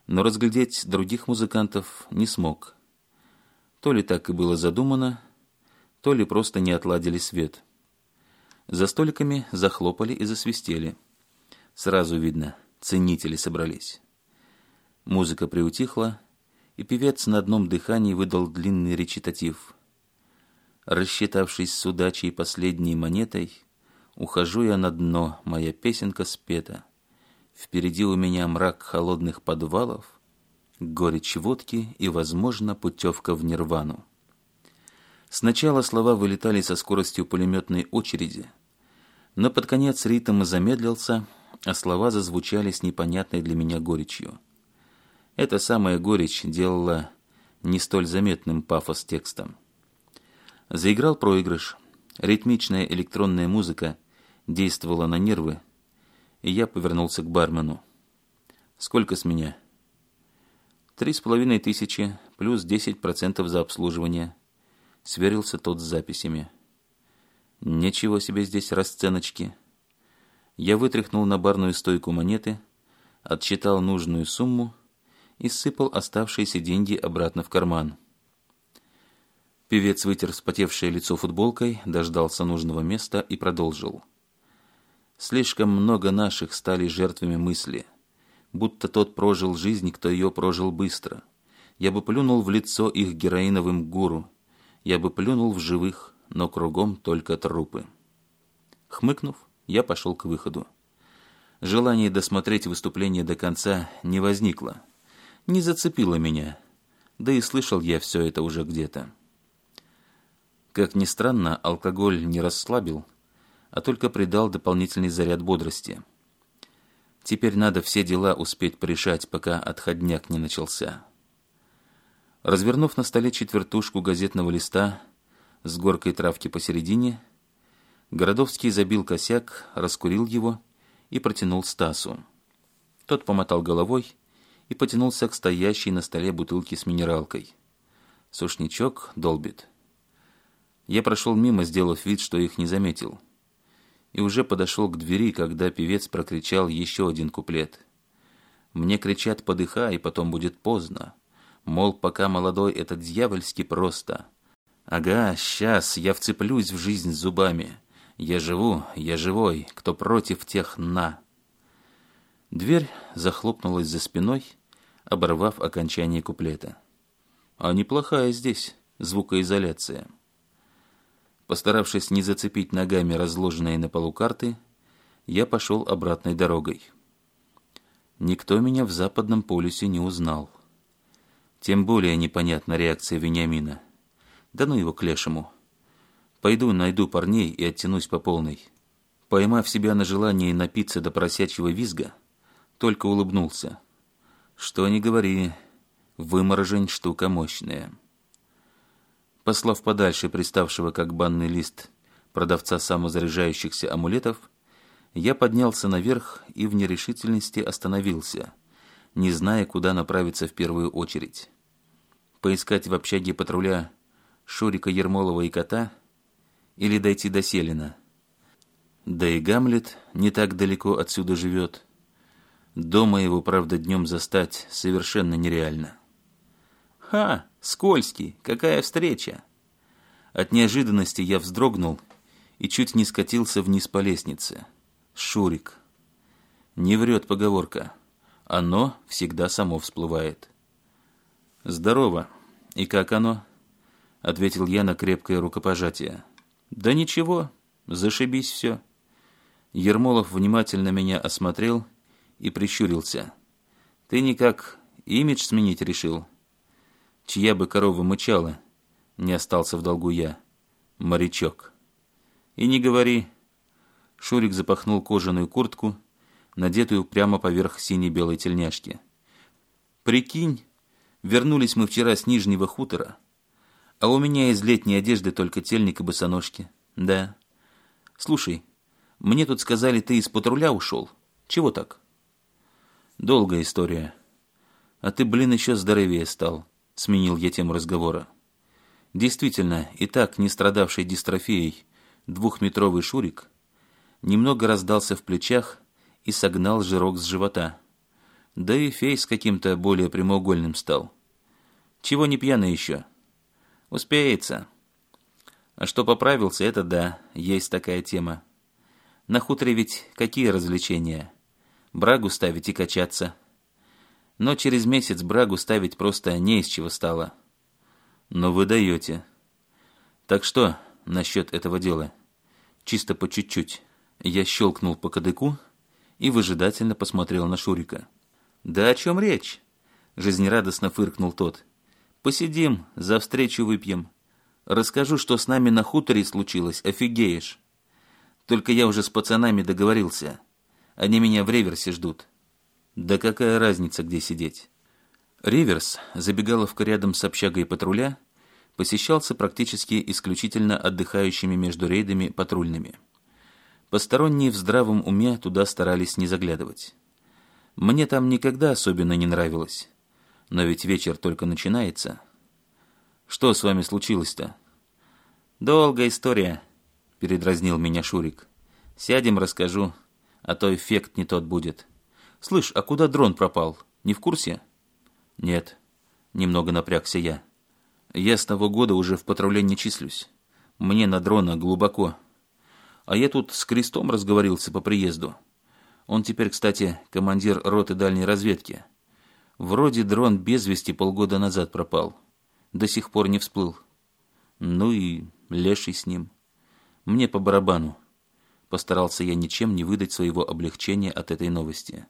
но разглядеть других музыкантов не смог. То ли так и было задумано, то ли просто не отладили свет. За столиками захлопали и засвистели. Сразу видно, ценители собрались. Музыка приутихла, и певец на одном дыхании выдал длинный речитатив. Рассчитавшись с удачей последней монетой, ухожу я на дно, моя песенка спета. Впереди у меня мрак холодных подвалов, горечь водки и, возможно, путевка в нирвану. Сначала слова вылетали со скоростью пулеметной очереди, но под конец ритм замедлился, а слова зазвучали с непонятной для меня горечью. Эта самая горечь делала не столь заметным пафос текста. Заиграл проигрыш. Ритмичная электронная музыка действовала на нервы, и я повернулся к бармену. «Сколько с меня?» «Три с половиной тысячи, плюс десять процентов за обслуживание», — сверился тот с записями. Нечего себе здесь расценочки!» Я вытряхнул на барную стойку монеты, отсчитал нужную сумму — и сыпал оставшиеся деньги обратно в карман. Певец вытер вспотевшее лицо футболкой, дождался нужного места и продолжил. «Слишком много наших стали жертвами мысли. Будто тот прожил жизнь, кто ее прожил быстро. Я бы плюнул в лицо их героиновым гуру. Я бы плюнул в живых, но кругом только трупы». Хмыкнув, я пошел к выходу. Желание досмотреть выступление до конца не возникло не зацепило меня, да и слышал я все это уже где-то. Как ни странно, алкоголь не расслабил, а только придал дополнительный заряд бодрости. Теперь надо все дела успеть порешать, пока отходняк не начался. Развернув на столе четвертушку газетного листа с горкой травки посередине, Городовский забил косяк, раскурил его и протянул Стасу. Тот помотал головой, и потянулся к стоящей на столе бутылке с минералкой. Сушничок долбит. Я прошел мимо, сделав вид, что их не заметил. И уже подошел к двери, когда певец прокричал еще один куплет. «Мне кричат, подыха, и потом будет поздно. Мол, пока молодой, это дьявольски просто. Ага, сейчас, я вцеплюсь в жизнь зубами. Я живу, я живой, кто против тех на». Дверь захлопнулась за спиной, оборвав окончание куплета. «А неплохая здесь звукоизоляция». Постаравшись не зацепить ногами разложенные на полу карты, я пошел обратной дорогой. Никто меня в западном полюсе не узнал. Тем более непонятна реакция Вениамина. Да ну его к лешему. Пойду найду парней и оттянусь по полной. Поймав себя на желании напиться до просячего визга, только улыбнулся. Что ни говори, выморожень штука мощная. Послав подальше приставшего как банный лист продавца самозаряжающихся амулетов, я поднялся наверх и в нерешительности остановился, не зная, куда направиться в первую очередь. Поискать в общаге патруля Шурика Ермолова и кота или дойти до Селина. Да и Гамлет не так далеко отсюда живет. Дома его, правда, днем застать совершенно нереально. «Ха! Скользкий! Какая встреча!» От неожиданности я вздрогнул и чуть не скатился вниз по лестнице. «Шурик!» Не врет поговорка. Оно всегда само всплывает. «Здорово! И как оно?» — ответил я на крепкое рукопожатие. «Да ничего, зашибись все». Ермолов внимательно меня осмотрел и прищурился. «Ты никак имидж сменить решил?» «Чья бы корова мычала?» Не остался в долгу я. «Морячок». «И не говори». Шурик запахнул кожаную куртку, надетую прямо поверх синей-белой тельняшки. «Прикинь, вернулись мы вчера с Нижнего хутора, а у меня из летней одежды только тельник и босоножки. Да. Слушай, мне тут сказали, ты из патруля ушел. Чего так?» Долгая история. А ты, блин, еще здоровее стал, сменил я тему разговора. Действительно, и так не страдавший дистрофией двухметровый шурик немного раздался в плечах и согнал жирок с живота. Да и фейс каким-то более прямоугольным стал. Чего не пьяный еще? Успеется. А что поправился, это да, есть такая тема. На хуторе ведь какие развлечения – брагу ставить и качаться. Но через месяц брагу ставить просто не из чего стало. Но вы даете. Так что насчет этого дела? Чисто по чуть-чуть. Я щелкнул по кадыку и выжидательно посмотрел на Шурика. «Да о чем речь?» – жизнерадостно фыркнул тот. «Посидим, за встречу выпьем. Расскажу, что с нами на хуторе случилось, офигеешь. Только я уже с пацанами договорился. Они меня в реверсе ждут. Да какая разница, где сидеть? Реверс, забегаловка рядом с общагой патруля, посещался практически исключительно отдыхающими между рейдами патрульными. Посторонние в здравом уме туда старались не заглядывать. Мне там никогда особенно не нравилось. Но ведь вечер только начинается. Что с вами случилось-то? Долгая история, передразнил меня Шурик. Сядем, расскажу а то эффект не тот будет. Слышь, а куда дрон пропал? Не в курсе? Нет. Немного напрягся я. Я с того года уже в патруле числюсь. Мне на дрона глубоко. А я тут с Крестом разговорился по приезду. Он теперь, кстати, командир роты дальней разведки. Вроде дрон без вести полгода назад пропал. До сих пор не всплыл. Ну и леший с ним. Мне по барабану. Постарался я ничем не выдать своего облегчения от этой новости.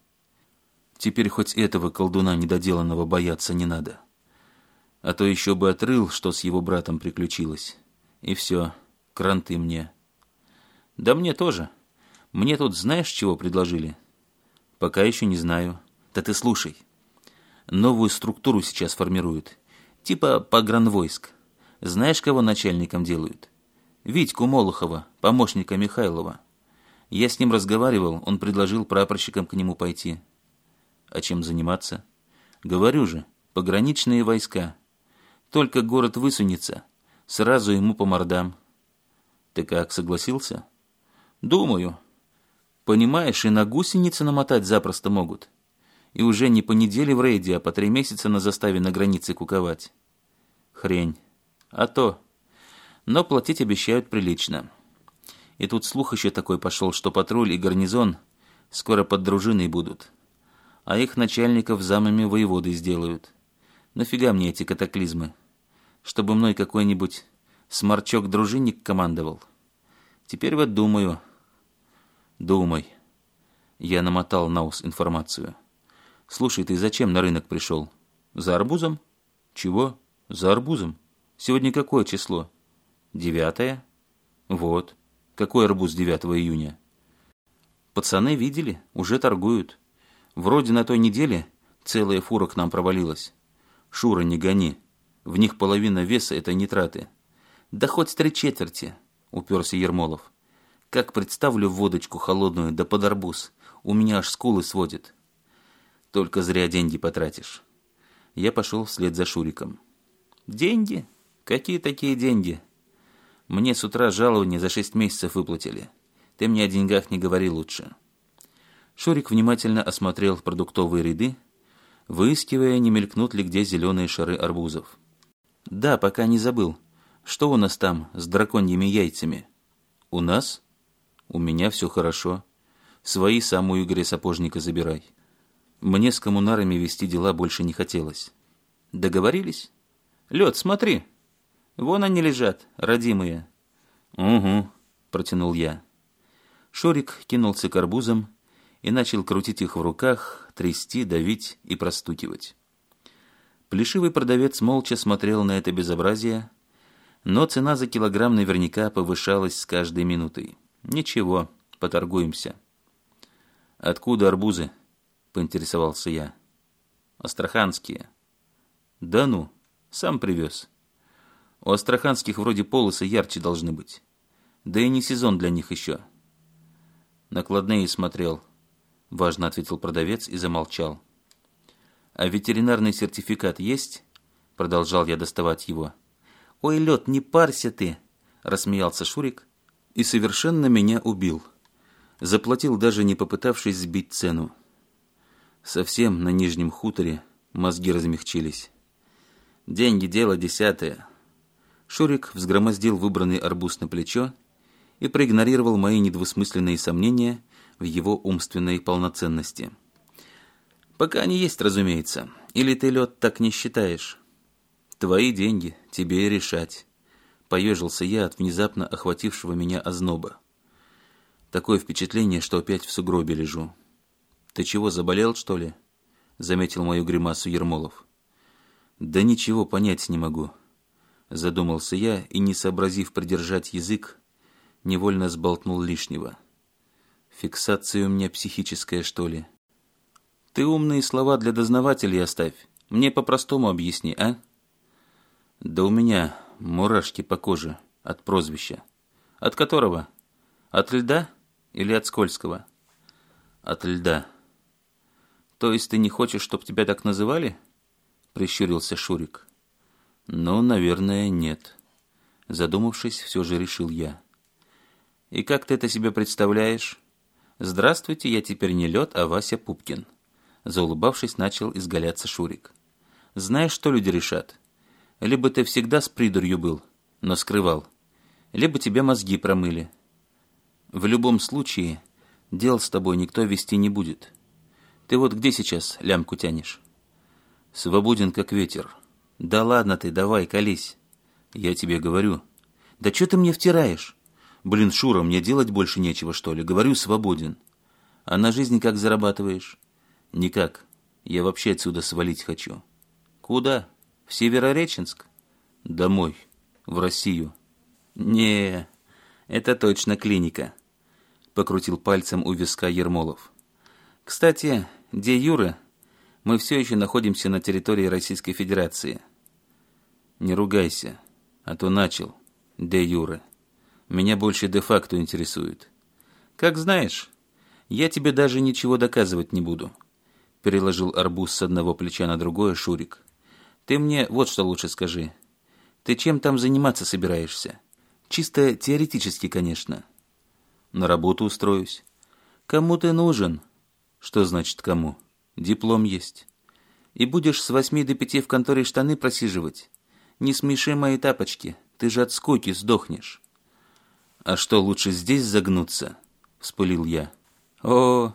Теперь хоть этого колдуна недоделанного бояться не надо. А то еще бы отрыл, что с его братом приключилось. И все, кранты мне. Да мне тоже. Мне тут знаешь, чего предложили? Пока еще не знаю. Да ты слушай. Новую структуру сейчас формируют. Типа погранвойск. Знаешь, кого начальником делают? Витьку Молохова, помощника Михайлова. Я с ним разговаривал, он предложил прапорщикам к нему пойти. А чем заниматься? Говорю же, пограничные войска. Только город высунется, сразу ему по мордам. Ты как, согласился? Думаю. Понимаешь, и на гусеницы намотать запросто могут. И уже не по неделе в рейде, а по три месяца на заставе на границе куковать. Хрень. А то. Но платить обещают прилично. И тут слух еще такой пошел, что патруль и гарнизон скоро под дружиной будут. А их начальников замами воеводы сделают. Нафига мне эти катаклизмы? Чтобы мной какой-нибудь сморчок-дружинник командовал? Теперь вот думаю... Думай. Я намотал на ус информацию. Слушай, ты зачем на рынок пришел? За арбузом? Чего? За арбузом? Сегодня какое число? Девятое? Вот. Какой арбуз 9 июня? Пацаны видели, уже торгуют. Вроде на той неделе целая фура к нам провалилась. Шура, не гони. В них половина веса – это нитраты. Да хоть три четверти, уперся Ермолов. Как представлю водочку холодную да под арбуз, у меня аж скулы сводит. Только зря деньги потратишь. Я пошел вслед за Шуриком. Деньги? Какие такие деньги? Мне с утра жалование за шесть месяцев выплатили. Ты мне о деньгах не говори лучше». Шурик внимательно осмотрел продуктовые ряды, выискивая, не мелькнут ли где зеленые шары арбузов. «Да, пока не забыл. Что у нас там с драконьими яйцами?» «У нас?» «У меня все хорошо. Свои сам у Игоря Сапожника забирай. Мне с коммунарами вести дела больше не хотелось». «Договорились?» «Лед, смотри!» Вон они лежат, родимые». «Угу», — протянул я. Шурик кинулся к арбузам и начал крутить их в руках, трясти, давить и простукивать. Плешивый продавец молча смотрел на это безобразие, но цена за килограмм наверняка повышалась с каждой минутой. «Ничего, поторгуемся». «Откуда арбузы?» — поинтересовался я. «Астраханские». «Да ну, сам привез». У астраханских вроде полосы ярче должны быть. Да и не сезон для них еще. Накладные смотрел. Важно ответил продавец и замолчал. «А ветеринарный сертификат есть?» Продолжал я доставать его. «Ой, лед, не парься ты!» Рассмеялся Шурик и совершенно меня убил. Заплатил, даже не попытавшись сбить цену. Совсем на Нижнем хуторе мозги размягчились. «Деньги – дело десятое», Шурик взгромоздил выбранный арбуз на плечо и проигнорировал мои недвусмысленные сомнения в его умственной полноценности. «Пока они есть, разумеется. Или ты, лед, так не считаешь?» «Твои деньги, тебе и решать», — поежился я от внезапно охватившего меня озноба. «Такое впечатление, что опять в сугробе лежу». «Ты чего, заболел, что ли?» — заметил мою гримасу Ермолов. «Да ничего понять не могу», Задумался я и, не сообразив придержать язык, невольно сболтнул лишнего. Фиксация у меня психическая, что ли? Ты умные слова для дознавателей оставь. Мне по-простому объясни, а? Да у меня мурашки по коже от прозвища. От которого? От льда или от скользкого? От льда. То есть ты не хочешь, чтобы тебя так называли? Прищурился Шурик. — «Ну, наверное, нет». Задумавшись, все же решил я. «И как ты это себе представляешь?» «Здравствуйте, я теперь не лед, а Вася Пупкин». Заулыбавшись, начал изгаляться Шурик. «Знаешь, что люди решат? Либо ты всегда с придурью был, но скрывал, либо тебе мозги промыли. В любом случае, дел с тобой никто вести не будет. Ты вот где сейчас лямку тянешь?» «Свободен, как ветер», «Да ладно ты, давай, колись!» «Я тебе говорю». «Да что ты мне втираешь?» «Блин, Шура, мне делать больше нечего, что ли? Говорю, свободен». «А на жизнь как зарабатываешь?» «Никак. Я вообще отсюда свалить хочу». «Куда? В Северореченск?» «Домой. В Россию». «Не, это точно клиника», — покрутил пальцем у виска Ермолов. «Кстати, де Юра, мы все еще находимся на территории Российской Федерации». Не ругайся, а то начал. Де Юра. Меня больше де-факто интересует. Как знаешь, я тебе даже ничего доказывать не буду. Переложил арбуз с одного плеча на другое Шурик. Ты мне вот что лучше скажи. Ты чем там заниматься собираешься? Чисто теоретически, конечно. На работу устроюсь. Кому ты нужен? Что значит кому? Диплом есть. И будешь с восьми до пяти в конторе штаны просиживать? «Не смеши мои тапочки, ты же от скуки сдохнешь». «А что, лучше здесь загнуться?» – вспылил я. «О,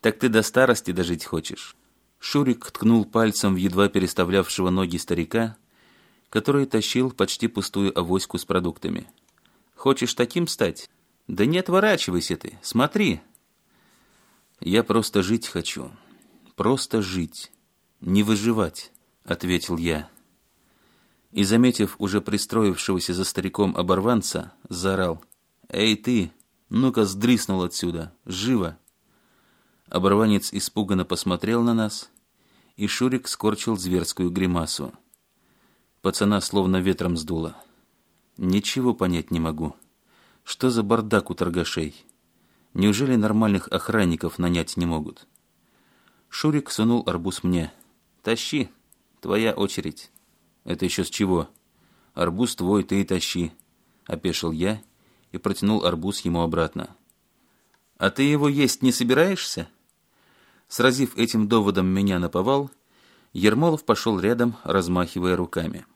так ты до старости дожить хочешь». Шурик ткнул пальцем в едва переставлявшего ноги старика, который тащил почти пустую авоську с продуктами. «Хочешь таким стать? Да не отворачивайся ты, смотри!» «Я просто жить хочу. Просто жить. Не выживать», — ответил я и, заметив уже пристроившегося за стариком оборванца, заорал. «Эй ты, ну-ка сдриснул отсюда, живо!» Оборванец испуганно посмотрел на нас, и Шурик скорчил зверскую гримасу. Пацана словно ветром сдуло. «Ничего понять не могу. Что за бардак у торгашей? Неужели нормальных охранников нанять не могут?» Шурик сунул арбуз мне. «Тащи, твоя очередь». «Это еще с чего?» «Арбуз твой, ты и тащи», — опешил я и протянул арбуз ему обратно. «А ты его есть не собираешься?» Сразив этим доводом меня на повал, Ермолов пошел рядом, размахивая руками.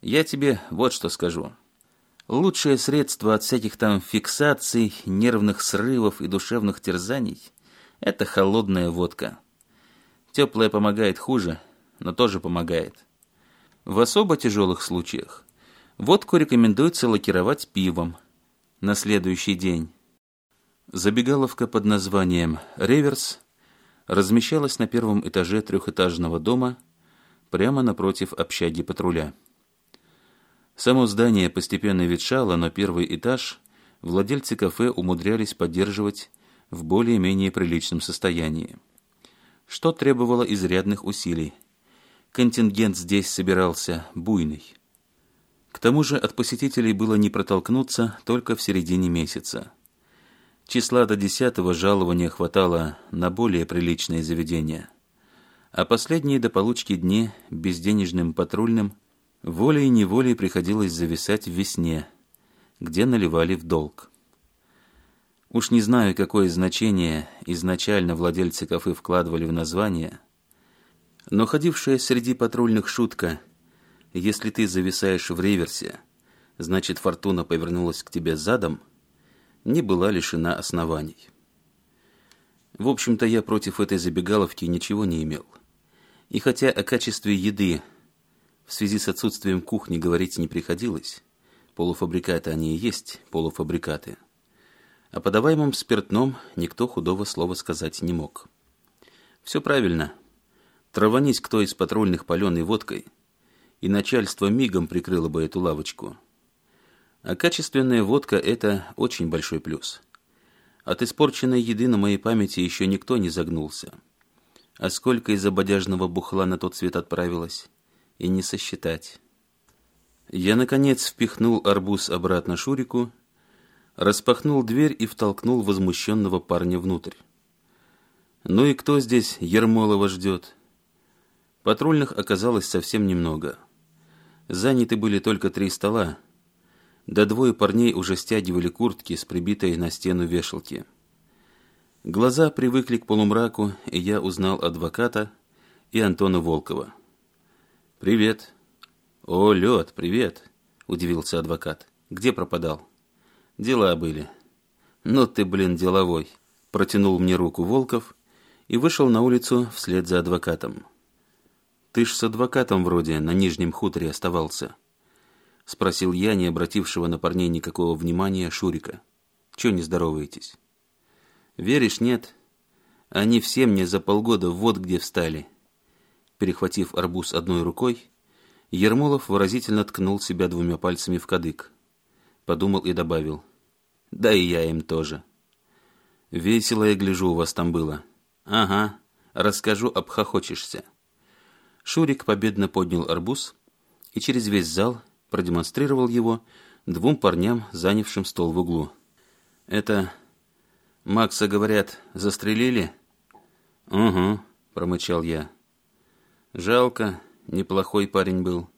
«Я тебе вот что скажу. Лучшее средство от всяких там фиксаций, нервных срывов и душевных терзаний — это холодная водка. Теплая помогает хуже, но тоже помогает. В особо тяжелых случаях водку рекомендуется лакировать пивом на следующий день. Забегаловка под названием «Реверс» размещалась на первом этаже трехэтажного дома прямо напротив общаги патруля. Само здание постепенно ветшало, но первый этаж владельцы кафе умудрялись поддерживать в более-менее приличном состоянии, что требовало изрядных усилий – контингент здесь собирался буйный. К тому же от посетителей было не протолкнуться только в середине месяца. Числа до десятого жалования хватало на более приличные заведения, а последние до получки дни безденежным патрульным волей-неволей приходилось зависать в весне, где наливали в долг. Уж не знаю, какое значение изначально владельцы кафе вкладывали в название – но ходившая среди патрульных шутка «Если ты зависаешь в реверсе, значит фортуна повернулась к тебе задом», не была лишена оснований. В общем-то, я против этой забегаловки ничего не имел. И хотя о качестве еды в связи с отсутствием кухни говорить не приходилось, полуфабрикаты они и есть полуфабрикаты, о подаваемом спиртном никто худого слова сказать не мог. Все правильно – Траванись кто из патрульных паленой водкой, и начальство мигом прикрыло бы эту лавочку. А качественная водка – это очень большой плюс. От испорченной еды на моей памяти еще никто не загнулся. А сколько из-за бодяжного бухла на тот свет отправилось, и не сосчитать. Я, наконец, впихнул арбуз обратно Шурику, распахнул дверь и втолкнул возмущенного парня внутрь. «Ну и кто здесь Ермолова ждет?» Патрульных оказалось совсем немного. Заняты были только три стола. Да двое парней уже стягивали куртки с прибитой на стену вешалки. Глаза привыкли к полумраку, и я узнал адвоката и Антона Волкова. «Привет». «О, лед, привет», — удивился адвокат. «Где пропадал?» «Дела были». «Ну ты, блин, деловой», — протянул мне руку Волков и вышел на улицу вслед за адвокатом. Ты ж с адвокатом вроде на Нижнем хуторе оставался. — спросил я, не обратившего на парней никакого внимания, Шурика. «Чего не здороваетесь?» «Веришь, нет? Они все мне за полгода вот где встали». Перехватив арбуз одной рукой, Ермолов выразительно ткнул себя двумя пальцами в кадык. Подумал и добавил. «Да и я им тоже». «Весело, я гляжу, у вас там было». «Ага, расскажу, обхохочешься». Шурик победно поднял арбуз и через весь зал продемонстрировал его двум парням, занявшим стол в углу. «Это... Макса, говорят, застрелили?» «Угу», — промычал я. «Жалко, неплохой парень был».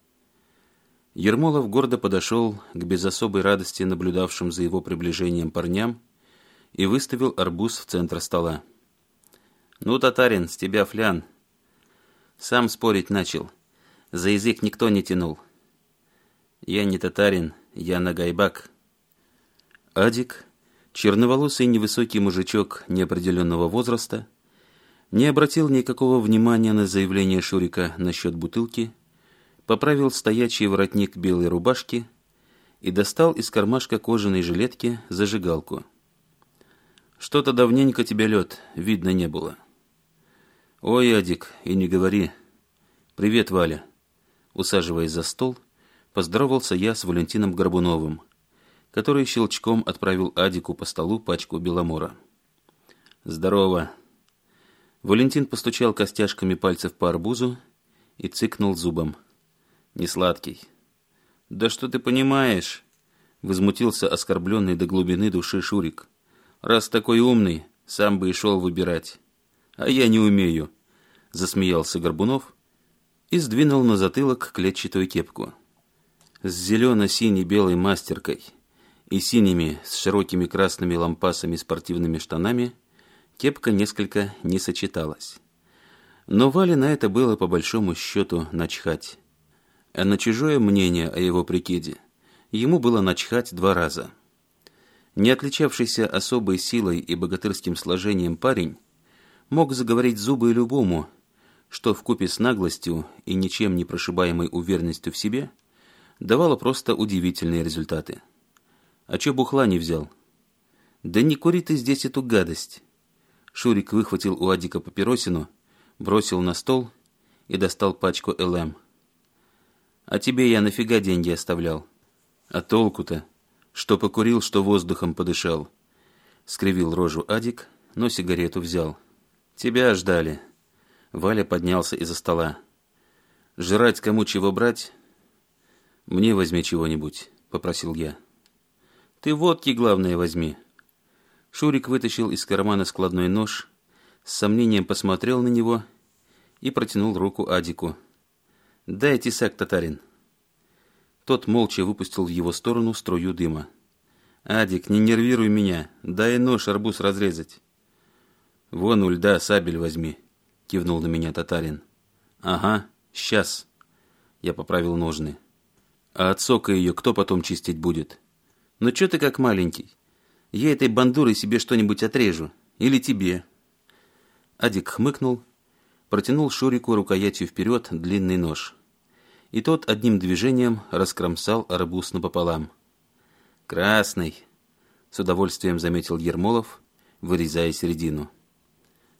Ермолов гордо подошел к без особой радости наблюдавшим за его приближением парням и выставил арбуз в центр стола. «Ну, татарин, с тебя флян!» Сам спорить начал. За язык никто не тянул. Я не татарин, я нагайбак. Адик, черноволосый невысокий мужичок неопределенного возраста, не обратил никакого внимания на заявление Шурика насчет бутылки, поправил стоячий воротник белой рубашки и достал из кармашка кожаной жилетки зажигалку. «Что-то давненько тебе лед, видно не было». «Ой, Адик, и не говори. Привет, Валя». Усаживаясь за стол, поздоровался я с Валентином Горбуновым, который щелчком отправил Адику по столу пачку беломора. «Здорово». Валентин постучал костяшками пальцев по арбузу и цыкнул зубом. «Несладкий». «Да что ты понимаешь?» — возмутился оскорбленный до глубины души Шурик. «Раз такой умный, сам бы и шел выбирать» а я не умею», – засмеялся Горбунов и сдвинул на затылок клетчатую кепку. С зелено-синей-белой мастеркой и синими с широкими красными лампасами спортивными штанами кепка несколько не сочеталась. Но Вале на это было по большому счету начхать. А на чужое мнение о его прикиде ему было начхать два раза. Не отличавшийся особой силой и богатырским сложением парень мог заговорить зубы любому, что в купе с наглостью и ничем не прошибаемой уверенностью в себе давало просто удивительные результаты. А чё бухла не взял? Да не кури ты здесь эту гадость. Шурик выхватил у Адика папиросину, бросил на стол и достал пачку ЛМ. А тебе я нафига деньги оставлял? А толку-то? Что покурил, что воздухом подышал. Скривил рожу Адик, но сигарету взял. — «Тебя ждали». Валя поднялся из-за стола. «Жрать кому чего брать?» «Мне возьми чего-нибудь», — попросил я. «Ты водки, главное, возьми». Шурик вытащил из кармана складной нож, с сомнением посмотрел на него и протянул руку Адику. «Дай тесак, татарин». Тот молча выпустил в его сторону струю дыма. «Адик, не нервируй меня, дай нож арбуз разрезать». «Вон у льда сабель возьми», — кивнул на меня татарин. «Ага, сейчас». Я поправил ножны. «А от сока ее кто потом чистить будет?» «Ну чё ты как маленький? Я этой бандурой себе что-нибудь отрежу. Или тебе». Адик хмыкнул, протянул Шурику рукоятью вперед длинный нож. И тот одним движением раскромсал арбуз напополам. «Красный!» — с удовольствием заметил Ермолов, вырезая середину.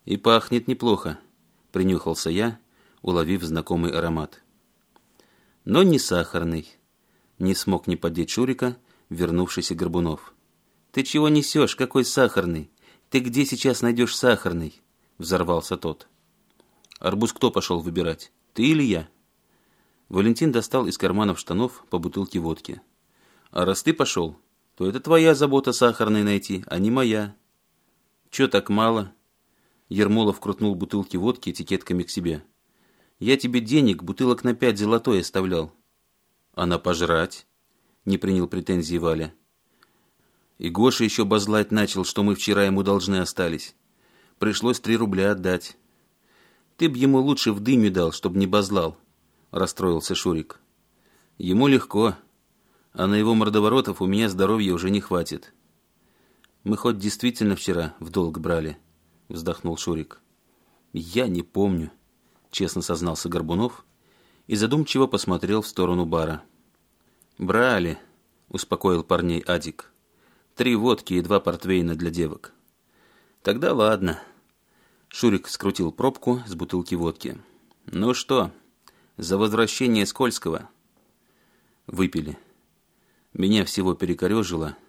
«И пахнет неплохо», — принюхался я, уловив знакомый аромат. Но не сахарный. Не смог не поддеть Шурика, вернувшийся Горбунов. «Ты чего несешь? Какой сахарный? Ты где сейчас найдешь сахарный?» — взорвался тот. «Арбуз кто пошел выбирать? Ты или я?» Валентин достал из карманов штанов по бутылке водки. «А раз ты пошел, то это твоя забота сахарный найти, а не моя». «Че так мало?» Ермолов крутнул бутылки водки этикетками к себе. «Я тебе денег, бутылок на пять золотой оставлял». Она «А пожрать?» — не принял претензии Валя. И Гоша еще базлать начал, что мы вчера ему должны остались. Пришлось три рубля отдать. «Ты б ему лучше в дыню дал, чтобы не базлал», — расстроился Шурик. «Ему легко, а на его мордоворотов у меня здоровья уже не хватит. Мы хоть действительно вчера в долг брали» вздохнул Шурик. «Я не помню», — честно сознался Горбунов и задумчиво посмотрел в сторону бара. «Брали», — успокоил парней Адик. «Три водки и два портвейна для девок». «Тогда ладно». Шурик скрутил пробку с бутылки водки. «Ну что, за возвращение Скользкого?» Выпили. Меня всего перекорежило —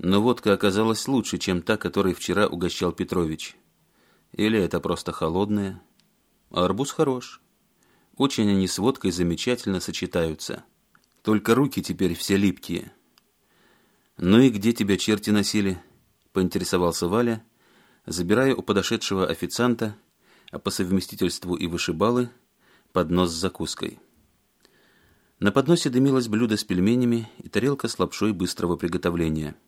но водка оказалась лучше, чем та, которой вчера угощал Петрович. Или это просто холодная? арбуз хорош. Очень они с водкой замечательно сочетаются. Только руки теперь все липкие. «Ну и где тебя черти носили?» – поинтересовался Валя, забирая у подошедшего официанта, а по совместительству и вышибалы, поднос с закуской. На подносе дымилось блюдо с пельменями и тарелка с лапшой быстрого приготовления –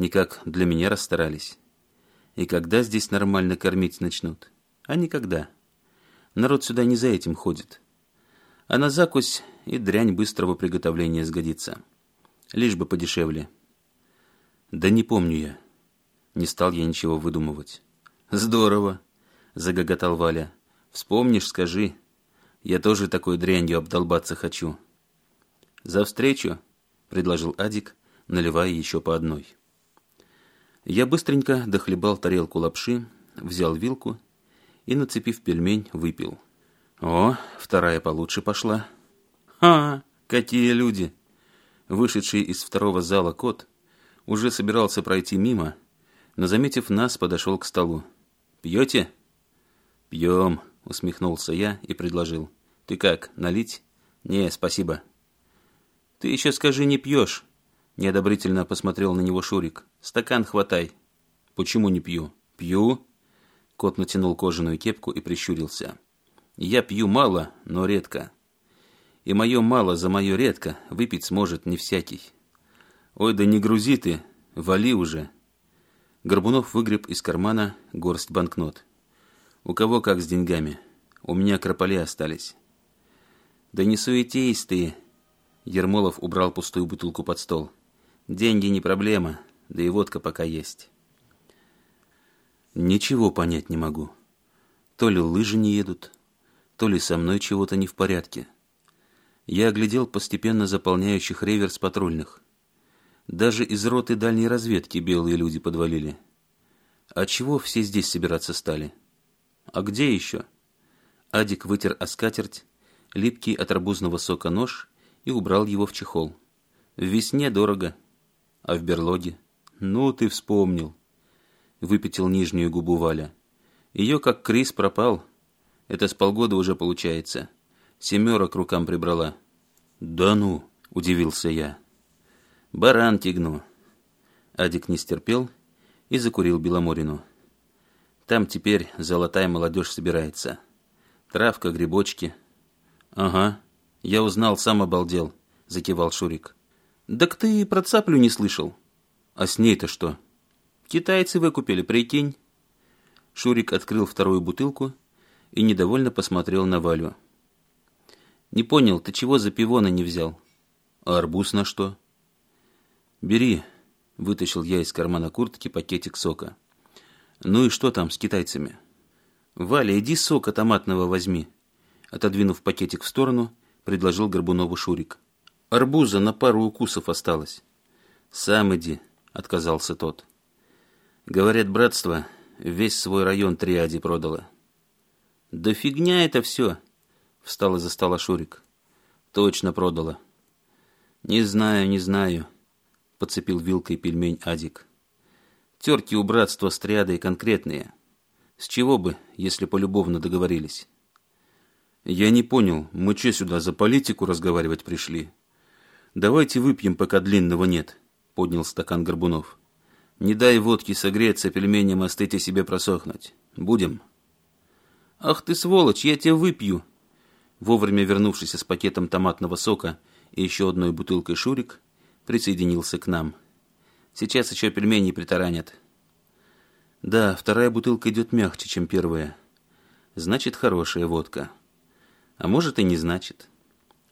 никак для меня расстарались. И когда здесь нормально кормить начнут? А никогда. Народ сюда не за этим ходит. А на закусь и дрянь быстрого приготовления сгодится. Лишь бы подешевле. Да не помню я. Не стал я ничего выдумывать. Здорово, загоготал Валя. Вспомнишь, скажи. Я тоже такой дрянью обдолбаться хочу. За встречу, предложил Адик, наливая еще по одной. Я быстренько дохлебал тарелку лапши, взял вилку и, нацепив пельмень, выпил. О, вторая получше пошла. Ха, какие люди! Вышедший из второго зала кот уже собирался пройти мимо, но, заметив нас, подошел к столу. «Пьете?» «Пьем», — усмехнулся я и предложил. «Ты как, налить?» «Не, спасибо». «Ты еще скажи, не пьешь», — неодобрительно посмотрел на него Шурик. «Стакан хватай». «Почему не пью?» «Пью». Кот натянул кожаную кепку и прищурился. «Я пью мало, но редко. И мое мало за мое редко выпить сможет не всякий». «Ой, да не грузи ты, вали уже». Горбунов выгреб из кармана горсть банкнот. «У кого как с деньгами? У меня крополи остались». «Да не суетись ты!» Ермолов убрал пустую бутылку под стол. «Деньги не проблема да и водка пока есть. Ничего понять не могу. То ли лыжи не едут, то ли со мной чего-то не в порядке. Я оглядел постепенно заполняющих реверс патрульных. Даже из роты дальней разведки белые люди подвалили. А чего все здесь собираться стали? А где еще? Адик вытер оскатерть, липкий от арбузного сока нож и убрал его в чехол. В весне дорого, а в берлоге — «Ну, ты вспомнил!» — выпятил нижнюю губу Валя. «Ее как Крис пропал. Это с полгода уже получается. Семерок рукам прибрала». «Да ну!» — удивился я. «Баран тягну!» Адик не стерпел и закурил Беломорину. «Там теперь золотая молодежь собирается. Травка, грибочки». «Ага, я узнал, сам обалдел», — закивал Шурик. «Так ты про цаплю не слышал?» А с ней-то что? Китайцы выкупили, прикинь. Шурик открыл вторую бутылку и недовольно посмотрел на Валю. «Не понял, ты чего за пивона не взял?» «А арбуз на что?» «Бери», — вытащил я из кармана куртки пакетик сока. «Ну и что там с китайцами?» «Валя, иди сока томатного возьми», — отодвинув пакетик в сторону, предложил Горбунову Шурик. «Арбуза на пару укусов осталось». «Сам иди», — отказался тот. «Говорят, братство весь свой район триаде продало». «Да фигня это все!» — встал из-за стола Шурик. «Точно продало. «Не знаю, не знаю», — подцепил вилкой пельмень Адик. «Терки у братства с триадой конкретные. С чего бы, если полюбовно договорились?» «Я не понял, мы че сюда за политику разговаривать пришли? Давайте выпьем, пока длинного нет». — поднял стакан Горбунов. «Не дай водки согреться, пельменям остыть и себе просохнуть. Будем?» «Ах ты, сволочь, я тебя выпью!» Вовремя вернувшийся с пакетом томатного сока и еще одной бутылкой Шурик присоединился к нам. «Сейчас еще пельмени притаранят». «Да, вторая бутылка идет мягче, чем первая. Значит, хорошая водка. А может и не значит.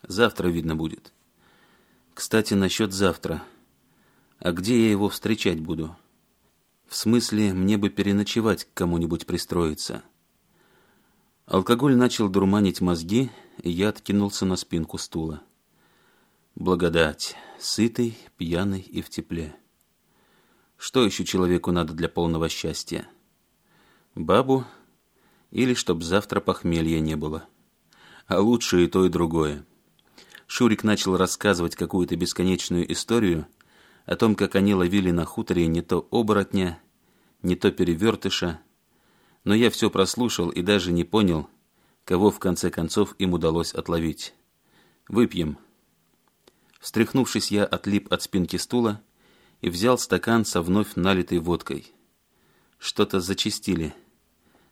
Завтра видно будет». «Кстати, насчет завтра», а где я его встречать буду? В смысле, мне бы переночевать к кому-нибудь пристроиться. Алкоголь начал дурманить мозги, и я откинулся на спинку стула. Благодать, сытый, пьяный и в тепле. Что еще человеку надо для полного счастья? Бабу или чтоб завтра похмелья не было. А лучше и то, и другое. Шурик начал рассказывать какую-то бесконечную историю – о том, как они ловили на хуторе не то оборотня, не то перевертыша, но я все прослушал и даже не понял, кого в конце концов им удалось отловить. «Выпьем». Встряхнувшись, я отлип от спинки стула и взял стакан со вновь налитой водкой. Что-то зачистили.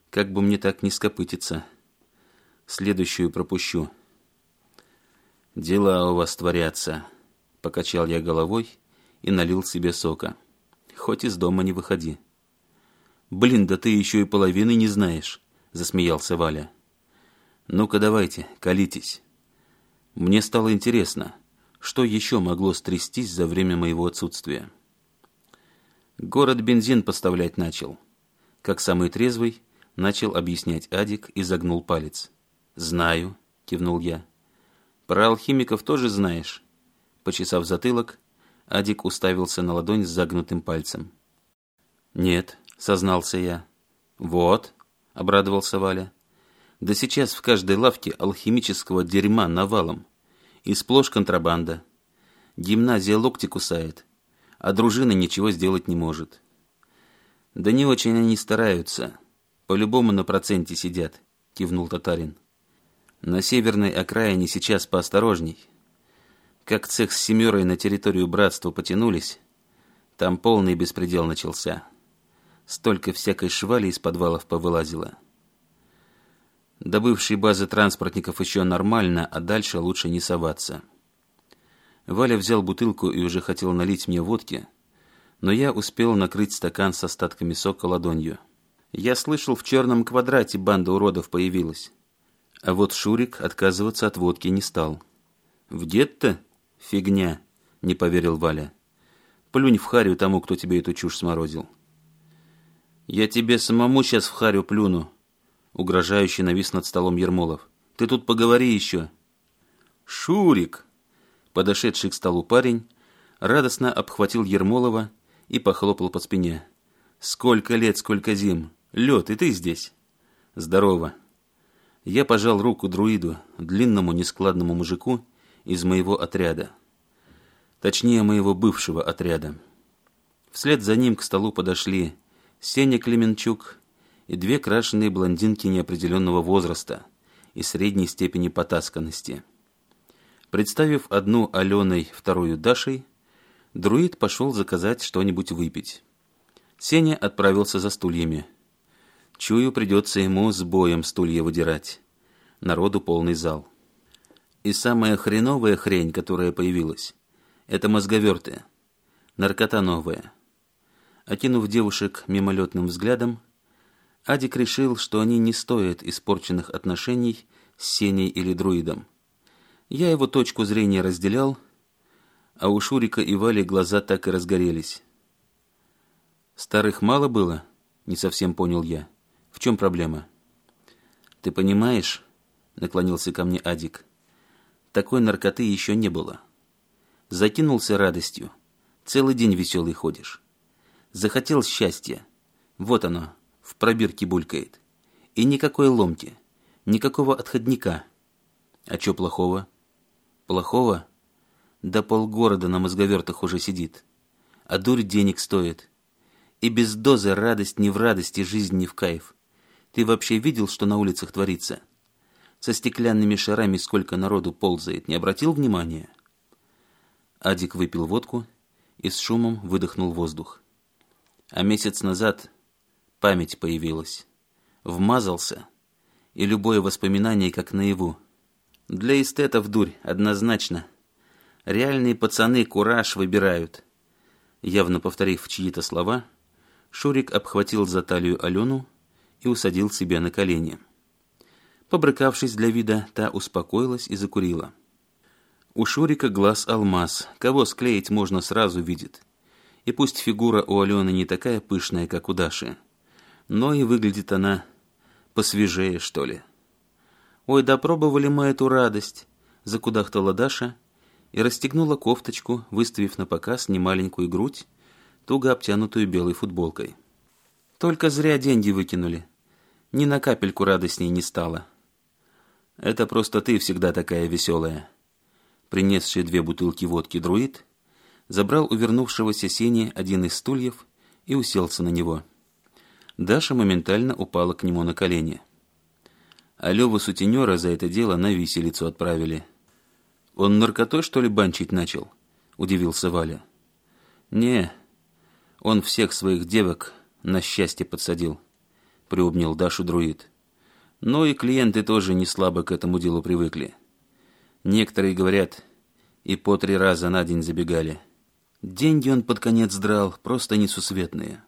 Как бы мне так не скопытиться. Следующую пропущу. «Дела у вас творятся», — покачал я головой и налил себе сока. «Хоть из дома не выходи». «Блин, да ты еще и половины не знаешь», – засмеялся Валя. «Ну-ка давайте, колитесь». Мне стало интересно, что еще могло стрястись за время моего отсутствия. Город бензин поставлять начал. Как самый трезвый, начал объяснять Адик и загнул палец. «Знаю», – кивнул я. «Про алхимиков тоже знаешь?» Почесав затылок, Адик уставился на ладонь с загнутым пальцем. «Нет», — сознался я. «Вот», — обрадовался Валя. «Да сейчас в каждой лавке алхимического дерьма навалом. И сплошь контрабанда. Гимназия локти кусает, а дружина ничего сделать не может». «Да не очень они стараются. По-любому на проценте сидят», — кивнул Татарин. «На северной окраине сейчас поосторожней» как цех с семерой на территорию братства потянулись, там полный беспредел начался. Столько всякой швали из подвалов повылазило. До бывшей базы транспортников еще нормально, а дальше лучше не соваться. Валя взял бутылку и уже хотел налить мне водки, но я успел накрыть стакан с остатками сока ладонью. Я слышал, в черном квадрате банда уродов появилась. А вот Шурик отказываться от водки не стал. «В дед-то?» «Фигня», — не поверил Валя. «Плюнь в харю тому, кто тебе эту чушь сморозил». «Я тебе самому сейчас в харю плюну», — угрожающе навис над столом Ермолов. «Ты тут поговори еще». «Шурик!» Подошедший к столу парень радостно обхватил Ермолова и похлопал по спине. «Сколько лет, сколько зим! Лед, и ты здесь!» «Здорово!» Я пожал руку друиду, длинному нескладному мужику, из моего отряда. Точнее, моего бывшего отряда. Вслед за ним к столу подошли Сеня Клеменчук и две крашеные блондинки неопределенного возраста и средней степени потасканности. Представив одну Аленой, вторую Дашей, друид пошел заказать что-нибудь выпить. Сеня отправился за стульями. Чую, придется ему с боем стулья выдирать. Народу полный зал. И самая хреновая хрень, которая появилась, это мозговерты. Наркота новая. Окинув девушек мимолетным взглядом, Адик решил, что они не стоят испорченных отношений с Сеней или друидом. Я его точку зрения разделял, а у Шурика и Вали глаза так и разгорелись. «Старых мало было?» — не совсем понял я. «В чем проблема?» «Ты понимаешь?» — наклонился ко мне Адик — такой наркоты еще не было. Закинулся радостью. Целый день веселый ходишь. Захотел счастья. Вот оно, в пробирке булькает. И никакой ломки, никакого отходника. А чё плохого? Плохого? Да полгорода на мозговертах уже сидит. А дурь денег стоит. И без дозы радость не в радости, жизнь не в кайф. Ты вообще видел, что на улицах творится? со стеклянными шарами сколько народу ползает, не обратил внимания? Адик выпил водку и с шумом выдохнул воздух. А месяц назад память появилась. Вмазался, и любое воспоминание как наяву. Для эстетов дурь, однозначно. Реальные пацаны кураж выбирают. Явно повторив чьи-то слова, Шурик обхватил за талию Алену и усадил себя на колени. Побрыкавшись для вида, та успокоилась и закурила. У Шурика глаз алмаз, кого склеить можно сразу видит. И пусть фигура у Алены не такая пышная, как у Даши, но и выглядит она посвежее, что ли. «Ой, да пробовали мы эту радость!» – закудахтала Даша и расстегнула кофточку, выставив на показ немаленькую грудь, туго обтянутую белой футболкой. «Только зря деньги выкинули. Ни на капельку радостней не стало». Это просто ты всегда такая веселая. Принесший две бутылки водки друид забрал у вернувшегося Сени один из стульев и уселся на него. Даша моментально упала к нему на колени. А Лёву сутенера за это дело на виселицу отправили. «Он наркотой, что ли, банчить начал?» – удивился Валя. «Не, он всех своих девок на счастье подсадил», – приобнял Дашу друид. Но и клиенты тоже не слабо к этому делу привыкли. Некоторые говорят, и по три раза на день забегали. Деньги он под конец драл, просто несусветные.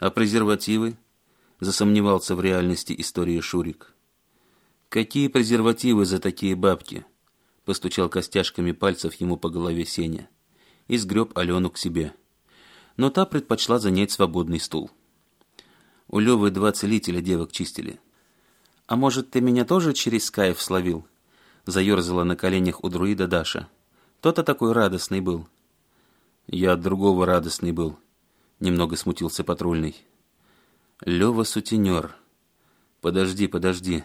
А презервативы? Засомневался в реальности истории Шурик. «Какие презервативы за такие бабки?» Постучал костяшками пальцев ему по голове Сеня. И сгреб Алену к себе. Но та предпочла занять свободный стул. У Левы два целителя девок чистили. «А может, ты меня тоже через кайф словил?» Заерзала на коленях у друида Даша. «То-то такой радостный был». «Я от другого радостный был», — немного смутился патрульный. «Лёва сутенер. Подожди, подожди.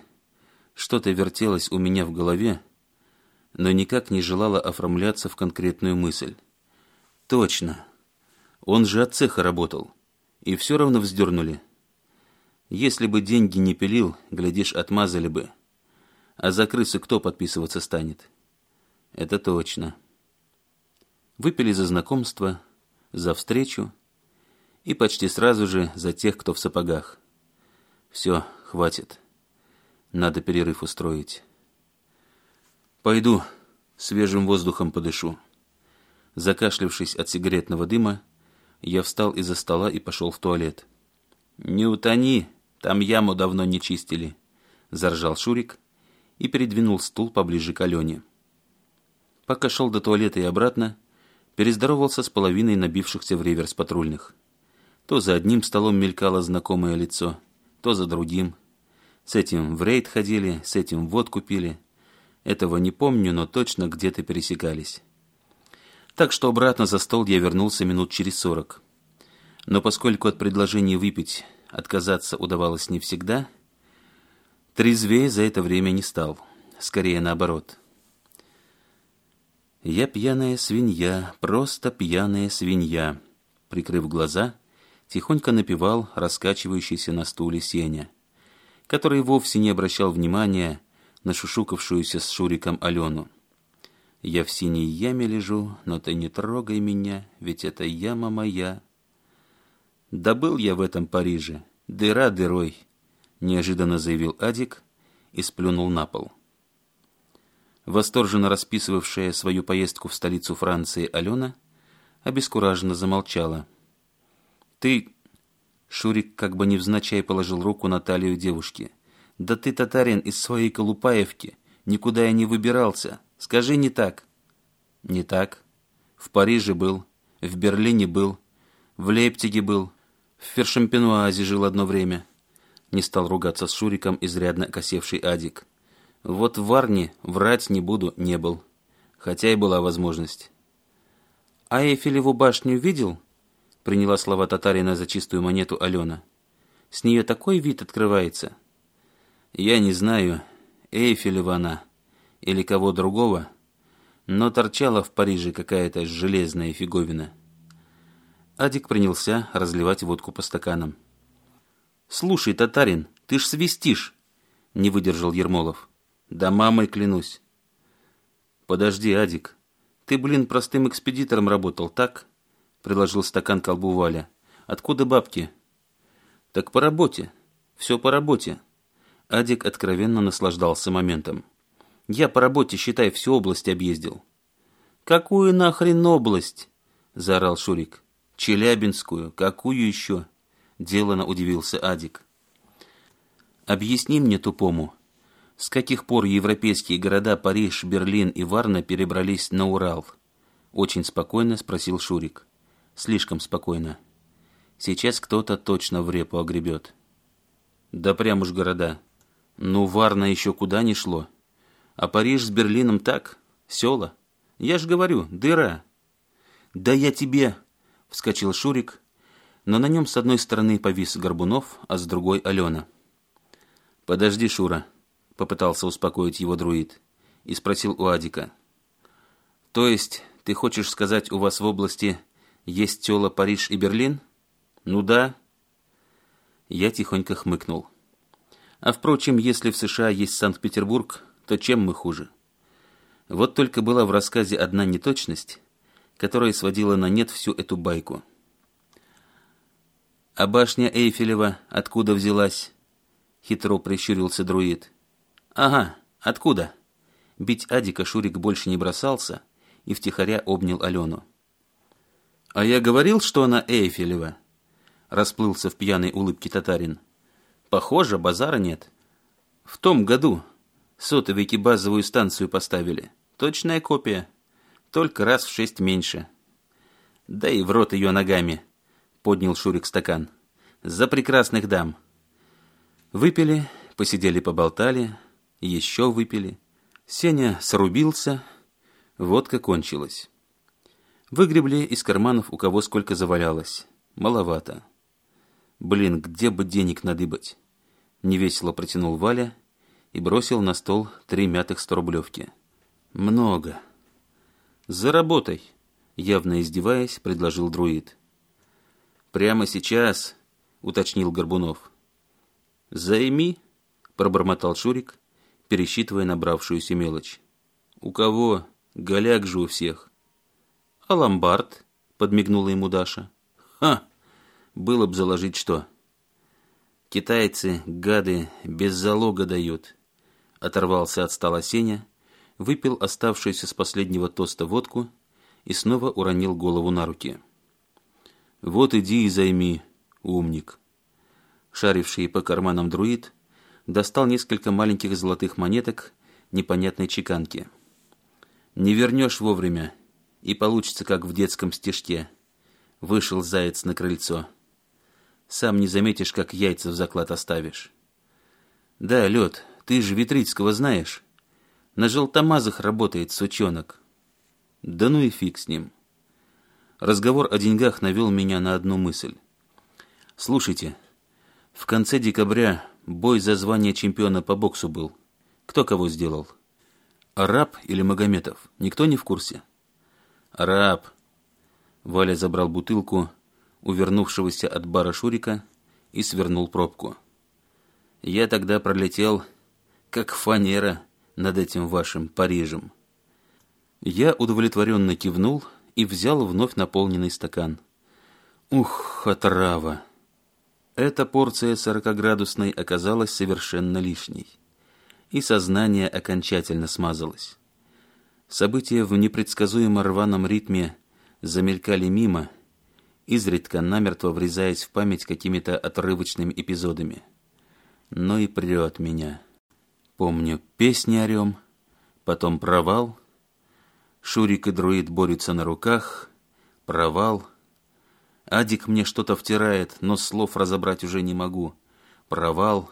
Что-то вертелось у меня в голове, но никак не желало оформляться в конкретную мысль. Точно. Он же от цеха работал. И все равно вздёрнули. Если бы деньги не пилил, глядишь, отмазали бы. А за крысы кто подписываться станет? Это точно. Выпили за знакомство, за встречу и почти сразу же за тех, кто в сапогах. Все, хватит. Надо перерыв устроить. Пойду, свежим воздухом подышу. Закашлившись от сигаретного дыма, я встал из-за стола и пошел в туалет. «Не утони!» Там яму давно не чистили», – заржал Шурик и передвинул стул поближе к Алене. Пока шел до туалета и обратно, перездоровался с половиной набившихся в реверс патрульных. То за одним столом мелькало знакомое лицо, то за другим. С этим в рейд ходили, с этим водку пили. Этого не помню, но точно где-то пересекались. Так что обратно за стол я вернулся минут через сорок. Но поскольку от предложения выпить отказаться удавалось не всегда, трезвее за это время не стал, скорее наоборот. «Я пьяная свинья, просто пьяная свинья», — прикрыв глаза, тихонько напевал раскачивающийся на стуле Сеня, который вовсе не обращал внимания на шушукавшуюся с Шуриком Алену. «Я в синей яме лежу, но ты не трогай меня, ведь это яма моя, «Да был я в этом Париже. Дыра дырой», – неожиданно заявил Адик и сплюнул на пол. Восторженно расписывавшая свою поездку в столицу Франции Алена обескураженно замолчала. «Ты...» – Шурик как бы невзначай положил руку на талию девушки. «Да ты, татарин, из своей Колупаевки. Никуда я не выбирался. Скажи не так». «Не так. В Париже был, в Берлине был, в Лейпциге был, В Фершампенуазе жил одно время. Не стал ругаться с Шуриком изрядно косевший Адик. Вот в Варне врать не буду не был. Хотя и была возможность. «А Эйфелеву башню видел?» Приняла слова татарина за чистую монету Алена. «С нее такой вид открывается». «Я не знаю, Эйфелева она или кого другого, но торчала в Париже какая-то железная фиговина». Адик принялся разливать водку по стаканам. «Слушай, татарин, ты ж свистишь!» — не выдержал Ермолов. «Да мамой клянусь!» «Подожди, Адик, ты, блин, простым экспедитором работал, так?» — Предложил стакан к колбу Валя. «Откуда бабки?» «Так по работе. Все по работе». Адик откровенно наслаждался моментом. «Я по работе, считай, всю область объездил». «Какую нахрен область?» — заорал Шурик. «Челябинскую? Какую еще?» – делано удивился Адик. «Объясни мне тупому, с каких пор европейские города Париж, Берлин и Варна перебрались на Урал?» Очень спокойно спросил Шурик. Слишком спокойно. Сейчас кто-то точно в репу огребет. Да прям уж города. Ну, Варна еще куда не шло. А Париж с Берлином так, села. Я ж говорю, дыра. Да я тебе... Вскочил Шурик, но на нем с одной стороны повис Горбунов, а с другой Алена. «Подожди, Шура», — попытался успокоить его друид, и спросил у Адика. «То есть ты хочешь сказать, у вас в области есть тела Париж и Берлин?» «Ну да». Я тихонько хмыкнул. «А впрочем, если в США есть Санкт-Петербург, то чем мы хуже?» Вот только была в рассказе одна неточность, которая сводила на нет всю эту байку. «А башня Эйфелева откуда взялась?» — хитро прищурился друид. «Ага, откуда?» Бить Адика Шурик больше не бросался и втихаря обнял Алену. «А я говорил, что она Эйфелева?» Расплылся в пьяной улыбке татарин. «Похоже, базара нет. В том году сотовики базовую станцию поставили. Точная копия» только раз в шесть меньше. Да и в рот ее ногами, поднял Шурик стакан. За прекрасных дам. Выпили, посидели поболтали, еще выпили. Сеня срубился, водка кончилась. Выгребли из карманов у кого сколько завалялось. Маловато. Блин, где бы денег надыбать? Невесело протянул Валя и бросил на стол три мятых сторублевки. Много. «Заработай!» — явно издеваясь, предложил друид. «Прямо сейчас!» — уточнил Горбунов. «Займи!» — пробормотал Шурик, пересчитывая набравшуюся мелочь. «У кого? Голяк же у всех!» «А ломбард?» — подмигнула ему Даша. «Ха! Было б заложить что!» «Китайцы, гады, без залога дают!» — оторвался от стола Сеня — выпил оставшуюся с последнего тоста водку и снова уронил голову на руки. «Вот иди и займи, умник!» Шаривший по карманам друид достал несколько маленьких золотых монеток непонятной чеканки. «Не вернешь вовремя, и получится, как в детском стишке». Вышел заяц на крыльцо. «Сам не заметишь, как яйца в заклад оставишь». «Да, Лед, ты же Витрицкого знаешь». На желтомазах работает сучонок. Да ну и фиг с ним. Разговор о деньгах навел меня на одну мысль. Слушайте, в конце декабря бой за звание чемпиона по боксу был. Кто кого сделал? Араб или Магометов? Никто не в курсе? Араб. Валя забрал бутылку увернувшегося от бара Шурика и свернул пробку. Я тогда пролетел, как фанера, над этим вашим Парижем. Я удовлетворенно кивнул и взял вновь наполненный стакан. Ух, отрава! Эта порция сорокоградусной оказалась совершенно лишней. И сознание окончательно смазалось. События в непредсказуемо рваном ритме замелькали мимо, изредка намертво врезаясь в память какими-то отрывочными эпизодами. Но и прет меня. Помню, песни орем, потом провал. Шурик и друид борются на руках. Провал. Адик мне что-то втирает, но слов разобрать уже не могу. Провал.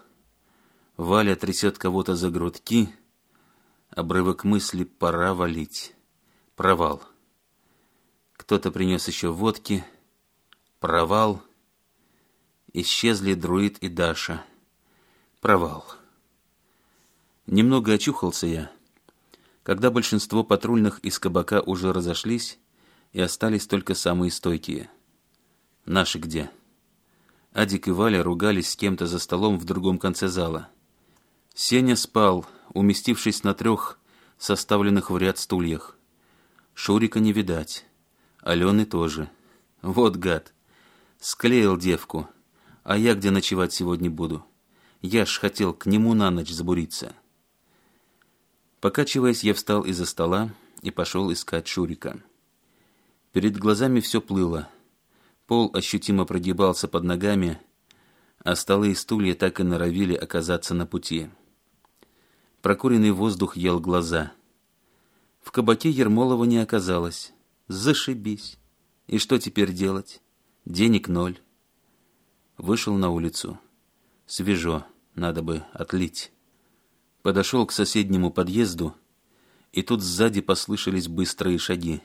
Валя трясет кого-то за грудки. Обрывок мысли «пора валить». Провал. Кто-то принес еще водки. Провал. Исчезли друид и Даша. Провал. Немного очухался я, когда большинство патрульных из кабака уже разошлись, и остались только самые стойкие. Наши где? Адик и Валя ругались с кем-то за столом в другом конце зала. Сеня спал, уместившись на трех составленных в ряд стульях. Шурика не видать. Алены тоже. Вот гад. Склеил девку. А я где ночевать сегодня буду? Я ж хотел к нему на ночь забуриться. Покачиваясь, я встал из-за стола и пошел искать Шурика. Перед глазами все плыло. Пол ощутимо прогибался под ногами, а столы и стулья так и норовили оказаться на пути. Прокуренный воздух ел глаза. В кабаке Ермолова не оказалось. Зашибись. И что теперь делать? Денег ноль. Вышел на улицу. Свежо, надо бы отлить подошел к соседнему подъезду, и тут сзади послышались быстрые шаги.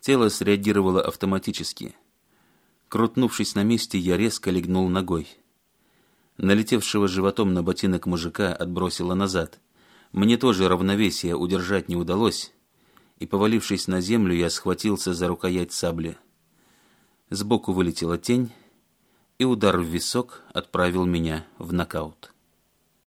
Тело среагировало автоматически. Крутнувшись на месте, я резко легнул ногой. Налетевшего животом на ботинок мужика отбросило назад. Мне тоже равновесие удержать не удалось, и, повалившись на землю, я схватился за рукоять сабли. Сбоку вылетела тень, и удар в висок отправил меня в нокаут.